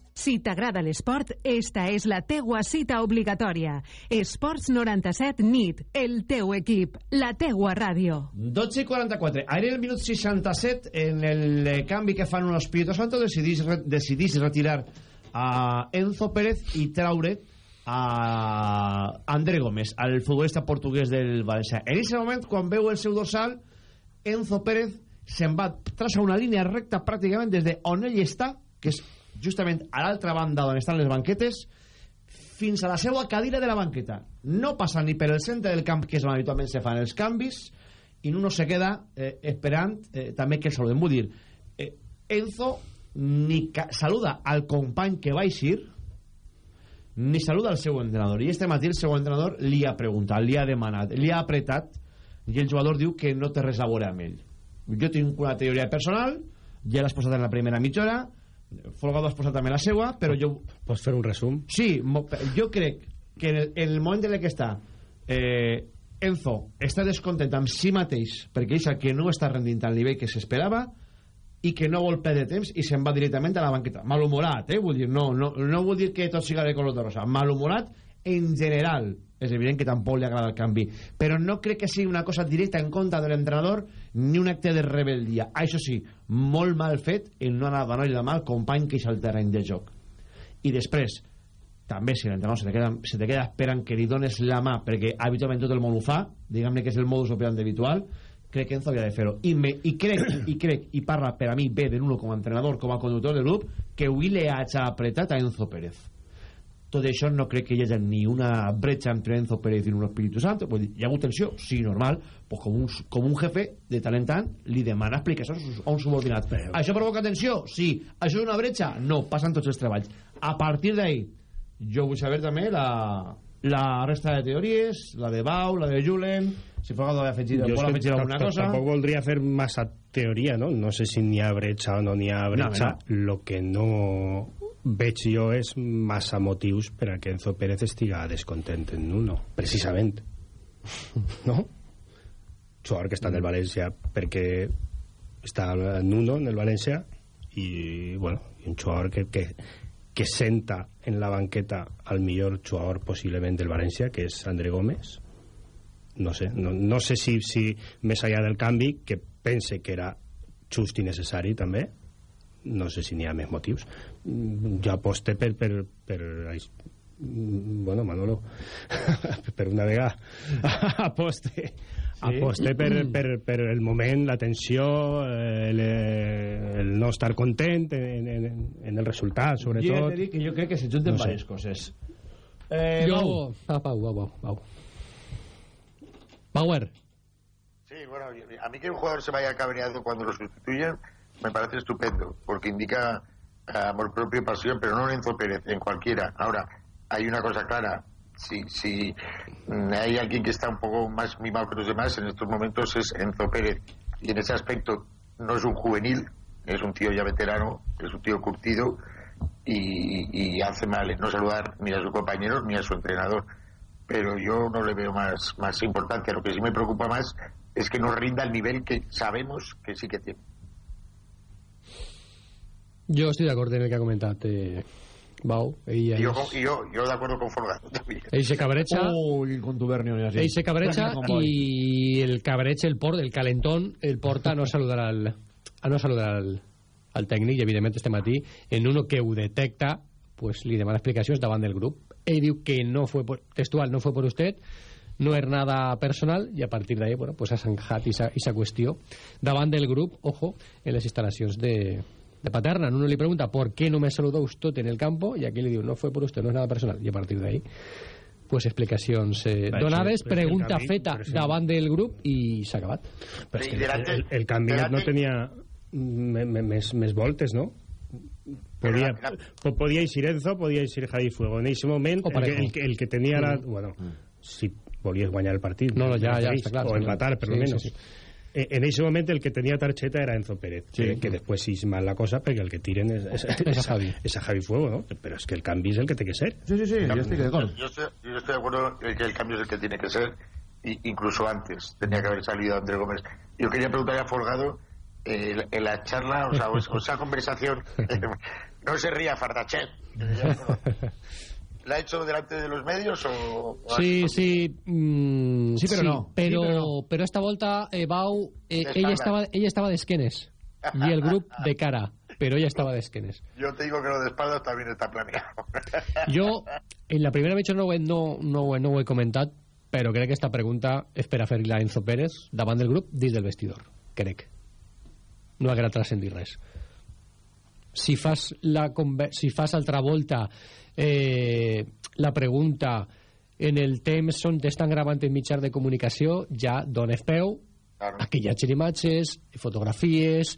Si t'agrada l'esport, esta és la teua cita obligatòria. Esports 97 NIT, el teu equip, la teua ràdio. 12 i 44. Ara el minut 67, en el eh, canvi que fan unos Espíritu Santo, decidís, decidís retirar a Enzo Pérez i traure a André Gómez, al futbolista portuguès del València. En aquest moment, quan veu el seu dorsal, Enzo Pérez se'n va traçar una línia recta pràcticament des de on ell està, que és justament a l'altra banda on estan les banquetes fins a la seva cadira de la banqueta. No passa ni per el centre del camp que és on habitualment se fan els canvis i Nuno se queda eh, esperant eh, també que el saluden vull dir, eh, Enzo ni saluda al company que va eixir ni saluda al seu entrenador. I este matí el seu entrenador li ha preguntat, li ha demanat, li ha apretat i el jugador diu que no té res a veure amb ell. Jo tinc una teoria personal ja l'has posat en la primera mitja hora Folgado has posat també la seua però jo... Pots fer un resum? Sí, jo crec que en el, en el moment en què està eh, Enzo està descontent amb si mateix perquè és que no està rendint al nivell que s'esperava i que no vol perdre temps i se'n va directament a la banqueta. Malhumorat, eh? vull dir, no, no, no vull dir que tot siga de color de rosa. Malhumorat en general. És evident que tampoc li agrada el canvi. Però no crec que sigui una cosa directa en contra de l'entrenador ni un acte de rebeldia això sí, molt mal fet en no anar a donar-li la mà al company que és al terreny de joc. I després també si l'entrenador se, se te queda esperant que li dones la mà perquè habitualment tot el món ho fa diguem-ne que és el modus operandi habitual crec que Enzo havia de fer-ho. I, me, i, crec, i crec i parla per a mi bé de Nuno com a entrenador com a conductor del grup que avui li ha apretat a Enzo Pérez tot això no crec que hi hagi ni una bretxa entre Enzo Pérez i un Espíritu Santo dir, hi ha hagut tensió, sí, normal pues com, un, com un jefe de tant en tant li demana explicacions a un subordinat Però... això provoca tensió? Sí això és una bretxa? No, passen tots els treballs a partir d'ahí jo vull saber també la, la resta de teories la de Bau, la de Julen si Folgado ha afegit, vol afegir alguna cosa tampoc voldria fer massa teoria no? no sé si n'hi ha bretxa o no n'hi ha bretxa no, no. lo que no veig jo és massa motius per a que Enzo Pérez estiga descontent en Nuno, precisament. No? jugador que està en el València perquè està Nuno en el València i bueno, un jugador que, que, que senta en la banqueta al millor jugador possiblement del València que és André Gómez. No sé, no, no sé si, si més allà del canvi que pense que era just i necessari també. No sé si n'hi ha més motius jo aposte per, per, per bueno, Manolo per una vegada. Aposte sí. aposte per, per, per el moment, la tensió el, el no estar content en, en, en el resultat, sobretot. Jo, que jo crec que s'ajunten no sé. diverses coses. Eh, jo... Ah, Pau, Pau, Pau, Pau. Bauer Sí, bueno, a mí que un jugador se vaya cabreado cuando lo sustituyen me parece estupendo, porque indica eh, amor propio y pasión, pero no en Enzo Pérez, en cualquiera. Ahora, hay una cosa clara, si, si mm, hay alguien que está un poco más mimado que los demás en estos momentos es Enzo Pérez, y en ese aspecto no es un juvenil, es un tío ya veterano, es un tío curtido, y, y hace mal no saludar ni a sus compañeros ni a su entrenador. Pero yo no le veo más, más importancia. Lo que sí me preocupa más es que no rinda el nivel que sabemos que sí que tiene. Jo estic d'acord en el que ha comentat eh, Bau. I jo, jo, jo d'acord con Folgado també. Ell se cabrecha. Oh, el contubernio. Ell se cabrecha i el cabreig, el port, el calentón, el porta a no saludar al, a no saludar al, al tècnic i evidentment este matí en uno que ho detecta pues li demana explicacions davant del grup. Ell diu que no fue por, textual, no fue por usted, no és nada personal i a partir d'ahí bueno, pues ha zanjat aquesta qüestió davant del grup, ojo, en les instal·lacions de, de Paterna. Uno le pregunta por qué no me saludó usted en el campo y aquí le digo, no fue por usted, no es nada personal. Y a partir de ahí, pues explicacions eh, donades, pregunta canvi, feta davant del grup i s'ha acabat. Però és que el, el, el canvi no tenia més, més voltes, no? Podia, podia ir Enzo, podia ir Javi Fuego. En aquest moment, el, el, el que tenia era... Bueno, si volies guanyar el partit. No, no, ja, ja, està clar. O empatar, per sí, lo menos. Sí, sí. Eh, en ese momento el que tenía tarjeta era Enzo Pérez sí. que, que después sí es mal la cosa porque el que tiren es, es, es, es, a Javi. es a Javi Fuego ¿no? pero es que el cambio es el que tiene que ser sí, sí, sí, yo estoy de acuerdo yo estoy, yo estoy de acuerdo en que el cambio es el que tiene que ser y incluso antes tenía que haber salido Andrés Gómez yo quería preguntarle a Folgado eh, en la charla o sea, o, o esa conversación no se ría Fardachet ¿La ha hecho delante de los medios o...? sí, sí, mm, sí, pero sí, no. Pero, sí, pero, no. pero esta volta, eh, Bau, eh, ella, estaba, ella estaba de esquenes y el grupo de cara, pero ella estaba de esquenes. Yo te digo que lo de espaldas también está planeado. Yo, en la primera mitja no, no, no, no ho he comentat, però crec que esta pregunta és per a fer-la Enzo Pérez davant del grup dins del vestidor, crec. No haguera transcendit res. Si fas, la, si fas altra volta eh, la pregunta en el temps on t'estan gravant en mitjans de comunicació ja dones peu claro. a que hi hagi imatges, fotografies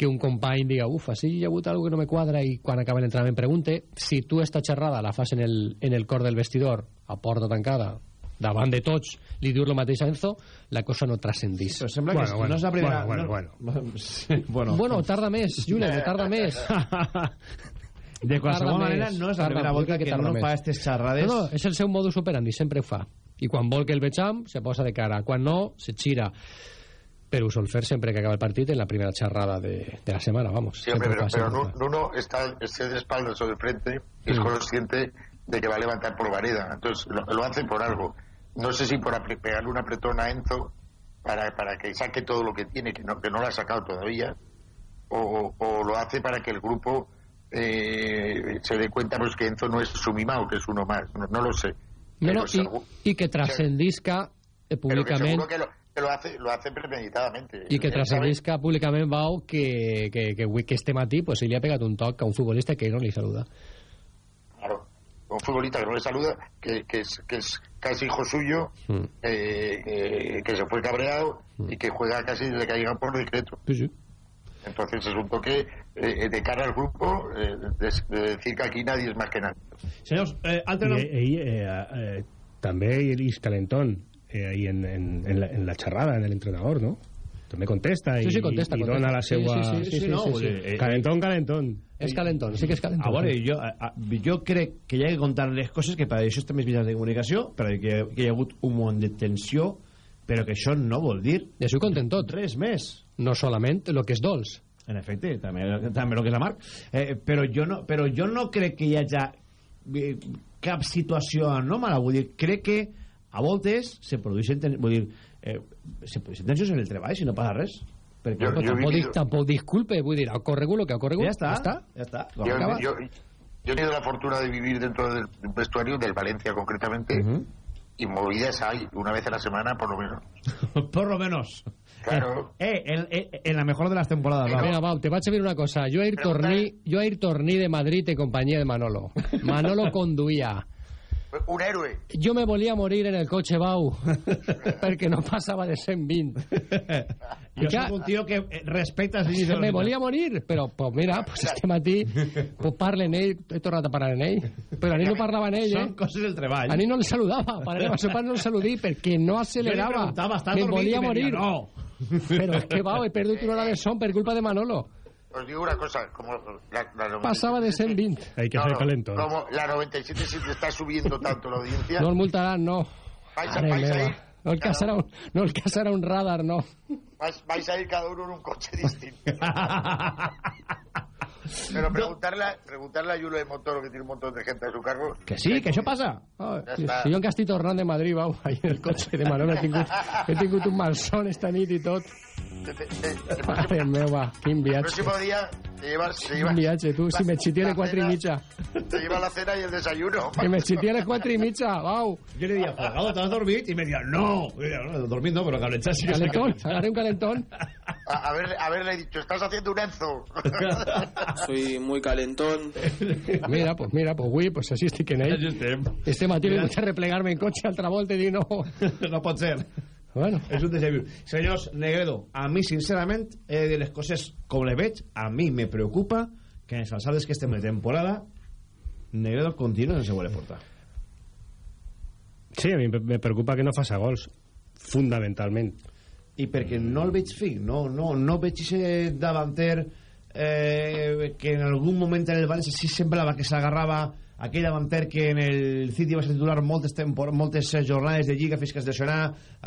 que un company diga, uf, així hi ha hagut alguna que no me quadra i quan acaba l'entrenament pregunte si tu esta xerrada la fas en el, en el cor del vestidor a porta tancada davant de tots li dius el mateix a Enzo, la cosa no transcendís. Sí, però sembla bueno, que bueno, no és la primera... Bueno, bueno, bueno. Sí, bueno. bueno tarda més, Julen, tarda més. De qualsevol tarda manera, no és la primera volta que, que no fa aquestes xerrades. No, no, és el seu modus operandi, sempre ho fa. I quan vol que el vegem, se posa de cara. Quan no, se xira. Pero ho sol fer sempre que acaba el partit en la primera charrada de, de la semana, vamos. Sí, hombre, pero, pero Nuno está, está de espaldas o de frente y es mm. consciente de que va a levantar por vareda. Entonces, lo, lo hace por algo no sé si por pegarle una apretón a Enzo para, para que saque todo lo que tiene, que no, que no lo ha sacado todavía, o, o lo hace para que el grupo eh, se dé cuenta pues que Enzo no es su mimado, que es uno más, no, lo sé. Pero, y, y, que trascendisca eh, públicamente... Que, lo, que lo, hace, lo hace premeditadamente. I que trascendisca públicament, Bau, que, que, que, que este matí pues, li ha pegat un toc a un futbolista que no li saluda. Un futbolista que no le saluda, que, que, es, que es casi hijo suyo, mm. eh, eh, que se fue cabreado mm. y que juega casi desde que ha llegado por decreto. Sí, sí. Entonces es un toque eh, de cara al grupo eh, de, de, decir que aquí nadie es más que nadie. Señors, eh, altre nom... I, eh, eh, també Luis Calentón eh, ahí en, en, en, la, en la xerrada, en el entrenador, ¿no? També contesta i, sí, sí, contesta, i contesta. dona la seva... Sí, sí, sí, sí, sí, no, sí, sí. Calentón, calentón. És calentón, sí que és calentón. A veure, jo, a, jo crec que hi ha que contar les coses que per això estem més mitjans de comunicació, però que, que hi ha hagut un munt de tensió, però que això no vol dir... I això ho contem tot. Res més. No solament el que és dolç. En efecte, també, també el que és la marc. Eh, però, jo no, però jo no crec que hi hagi eh, cap situació anòmala. Vull dir, crec que a voltes se produeixen... Vull dir, eh, se produeixen tensions en el treball si no passa res perquè jo, jo tampoc, vivido... tampoc disculpe vull dir, ha corregut el que ha corregut ja està, ja està, ja està. Yo, yo, yo, he tenido la fortuna de vivir dentro del vestuario del Valencia concretamente uh -huh. y movidas hay una vez a la semana por lo menos por lo menos Claro. Eh, en, en, en la mejor de las temporadas. Pero, Mira, Bau, te vaig a dir una cosa. Jo a ir torní, jo a ir torní de Madrid en compañía de Manolo. Manolo conduïa. Un héroe. Jo me volia morir en el cotxe Bau perquè no passava de 120. jo ja, soc un tio que respecta... Me volia morir, però pues mira, pues este matí pues parle en ell, he tornat a parar en ell, però a mi no parlava en ell, eh? Coses del treball. A mi no el saludava, pararem a sopar no el saludí perquè no accelerava. Me volia morir. No. Però és que, Bau, he perdut una hora de son per culpa de Manolo. Os digo una cosa, como la, la Pasaba de 120. Hay que no, hacer calento. Como la 97 si te está subiendo tanto la audiencia. No el multarán, no. Vais a, vais a ir, no, el serà un, no el serà un radar, no. Vais, vais a ir cada uno en un coche distinto. Pero preguntarle, preguntarle a Yulo de Montoro, que tiene un montón de gente a su cargo. Que sí, que això passa. Oh, si jo en Castito Tornant de Madrid, vau, ahí en el cotxe de Manolo, he tingut, he tingut un malson esta nit i tot. Mare meva, quin viatge. El próximo día te llevas... Te llevas quin viatge, tu, si me xitia a 4 i mitja. Te lleva la cena y el desayuno. Que me xitia a 4 i mitja, vau. Jo le diia, Folgado, ¿te has dormit? Y me decía, no. no dormit no, pero calentar sí que Calentón, agarré un calentón. A, a ver, haberle dicho, estás haciendo un Enzo. Soy muy calentón. Mira, pues mira, pues avui, pues així estic en ell. Este matí m'he de replegar-me en cotxe altra volta i dir no. No pot ser. Bueno. És un desajut. Senyors, Negredo, a mi, sincerament, he de les coses com les veig, a mi me preocupa que en les alçades que estem de temporada Negredo continua sense voler portar. Sí, a mi me preocupa que no faça gols, fundamentalment. I perquè no el veig fi, no, no, no veig ese davanter eh, que en algun moment en el València sí semblava que s'agarrava aquell davanter que en el City va ser titular moltes, moltes eh, jornades de Lliga fins que es lesionà,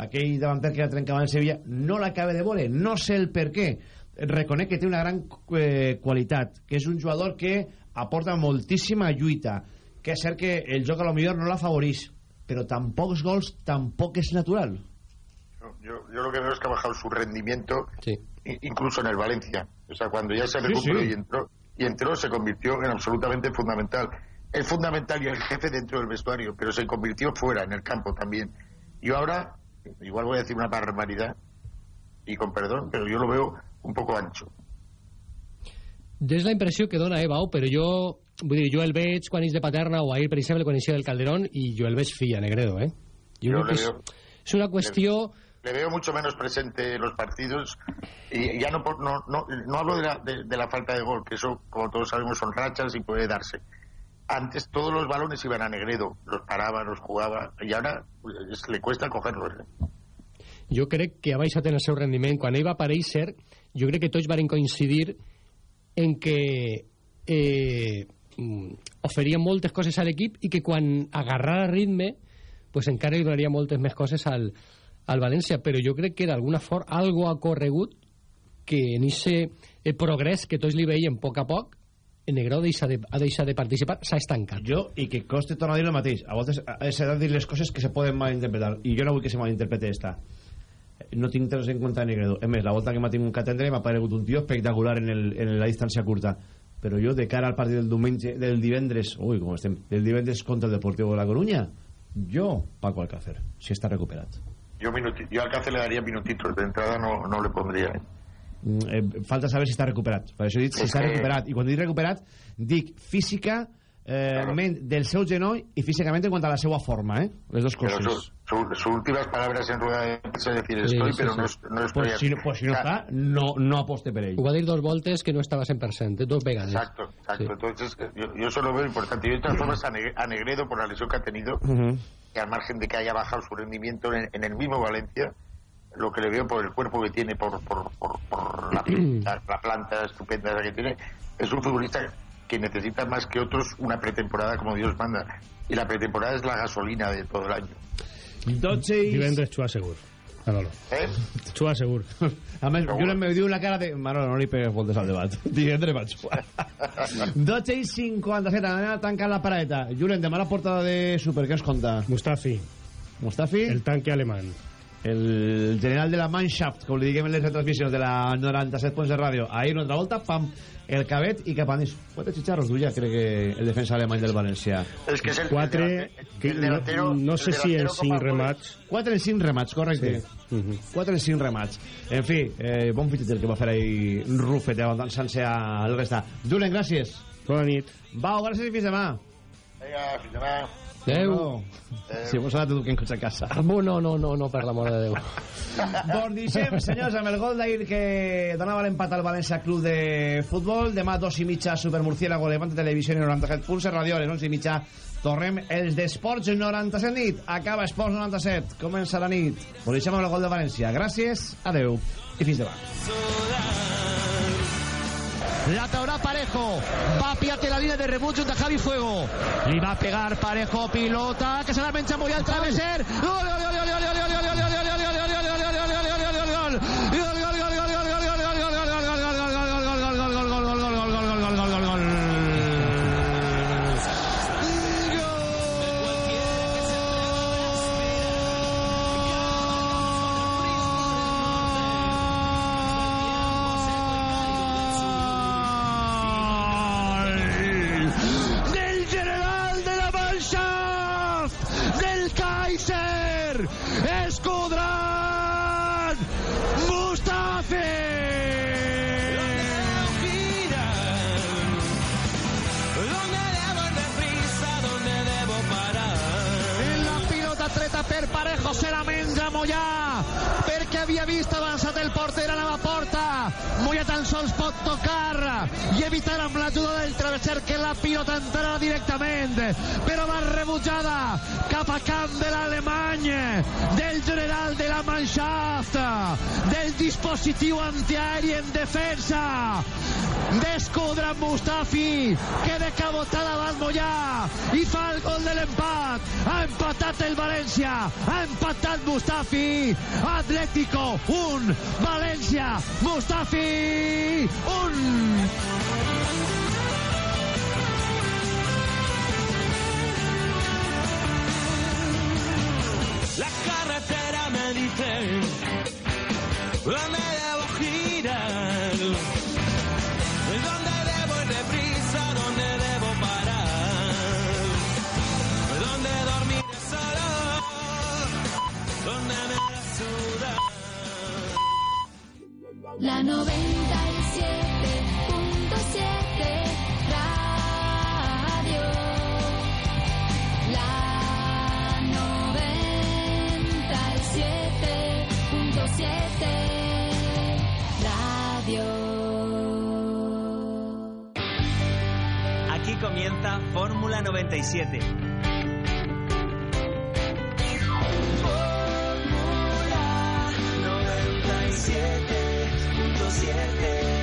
aquell davanter que la trencava en Sevilla, no l'acaba de veure, no sé el per què. Reconec que té una gran eh, qualitat, que és un jugador que aporta moltíssima lluita, que és cert que el joc a lo millor no l'afavoreix, però tampoc els gols tampoc és natural. Yo, yo lo que veo es que ha bajado su rendimiento, sí. incluso en el Valencia. O sea, cuando ya se recuperó sí, sí. y entró, y entró, se convirtió en absolutamente fundamental es fundamental y el jefe dentro del vestuario, pero se convirtió fuera, en el campo también. Yo ahora, igual voy a decir una barbaridad, y con perdón, pero yo lo veo un poco ancho. és la impressió que dona Ebao, però jo, vull dir, jo el veig quan és de Paterna o ahir, per exemple, quan és del Calderón, i jo el veig fill a Negredo, eh? Jo, crec le que és, veo- és una qüestió... le veo mucho menos presente en los partidos y ya no no, no, no hablo de la, de, de la falta de gol que eso como todos sabemos son rachas y puede darse antes todos los balones iban a Negredo los paraba, los jugaba y ahora pues, le cuesta cogerlos ¿eh? jo crec que ha baixat en el seu rendiment. Quan ell va aparèixer, jo crec que van coincidir en que eh, mm, oferia moltes coses a l'equip i que quan agarrara ritme pues encara li donaria moltes més coses al, al València, però jo crec que d'alguna forma algo ha corregut que en aquest progrés que tots li veiem a poc a poc en Negró deixa de, ha deixat de participar, s'ha estancat. Jo, i que coste tornar a dir el mateix, a voltes s'ha de dir les coses que se poden malinterpretar, i jo no vull que se malinterprete esta. No tinc tres en compte a Negredo. És més, la volta que m'ha tingut que atendre m'ha paregut un tio espectacular en, el, en la distància curta. Però jo, de cara al partit del diumenge, del divendres, ui, com estem, del divendres contra el Deportivo de la Coruña, jo, Paco Alcácer, si està recuperat. yo, minuti- yo al Alcácer le daría minutitos de entrada no, no le pondría ¿eh? Eh, falta saber si està recuperat per això he dit si està que- recuperat i quan dic recuperat dic física eh, del seu genoll i físicament en quant a la seva forma eh? les dues coses su- su- sus últimas palabras en rueda de prensa es decir Sí, estoy sí, pero sí. no, no estoy pues si, no- pues si no està no, no aposte per ell Ho va dir dos voltes que no estava 100%, dos vegades. Exacto, exacto. Entonces, eh, yo, yo eso lo veo importante. Y de todas formas, a, Neg- a Negredo, por la lesión que ha tenido, Ujú. y al margen de que haya bajado su rendimiento en, en el mismo Valencia, lo que le veo por el cuerpo que tiene, por, por, por, por la, la- la planta estupenda que tiene, es un futbolista que necesita más que otros una pretemporada como Dios manda. Y la pretemporada es la gasolina de todo el año. 12 i... Divendres xua segur. Manolo. ¿Eh? Xua segur. A més, me diu la cara de... Manolo, no li pegues voltes al debat. Divendres vaig jugar. 12 i 57, anem a tancar la paradeta. Julen, demà la portada de Super, què ens conta? Mustafi. Mustafi? El tanque alemán. El general de la Mannschaft, com li diguem en les retransmissions de la 97 Ponts de Ràdio. Ahir una altra volta, pam, el cabet i cap a dins. Quatre xicharros duia, crec que el defensa alemany del València. Es que es el, Quatre, que el delantero- no, no el sé si en cinc remats... Quatre en cinc remats, correcte. Sí. Mhm. Quatre en cinc remats. En fi, eh, bon fitxet el que va fer ahir Rufet, avançant-se al resta. Julen, gràcies. Bona nit. Vau, gràcies i fins demà. Venga, fins demà. Adéu. Si vos ha anat en cotxe a casa. No, no, no, no, per l'amor de Déu. Doncs deixem, senyors, amb el gol d'ahir que donava l'empat al València Club de Futbol. Demà dos i mitja Supermurciélago, Levante Televisió i 97 punts, Radio, a les 11 i mitja tornem els d'Esports 97 nit. Acaba Esports 97, comença la nit. Ho deixem amb el gol de València. Gràcies, adeu i fins demà. La traerá Parejo. Va a pillarte la línea de rebullo de Javi Fuego. Y va a pegar Parejo, pilota, que se la mencha muy al traveser. ¡Gol! Havia vist avançat el porter a la porta. Mollà tan sols pot tocar i evitar amb l'ajuda del travesser que la pilota entrarà directament però va rebutjada cap a camp de l'alemany del general de la Mannschaft del dispositiu antiaeri en defensa d'Escudra Mustafi que de cabotada va Mollà i fa el gol de l'empat. Ha empatat el València ha empatat Mustafi. Atlético 1 València Mustafi 1 me dice dónde debo girar, dónde debo ir deprisa, dónde debo parar, dónde dormir solo, dónde me da sudar. La 97 Fórmula 97. Fórmula 97.7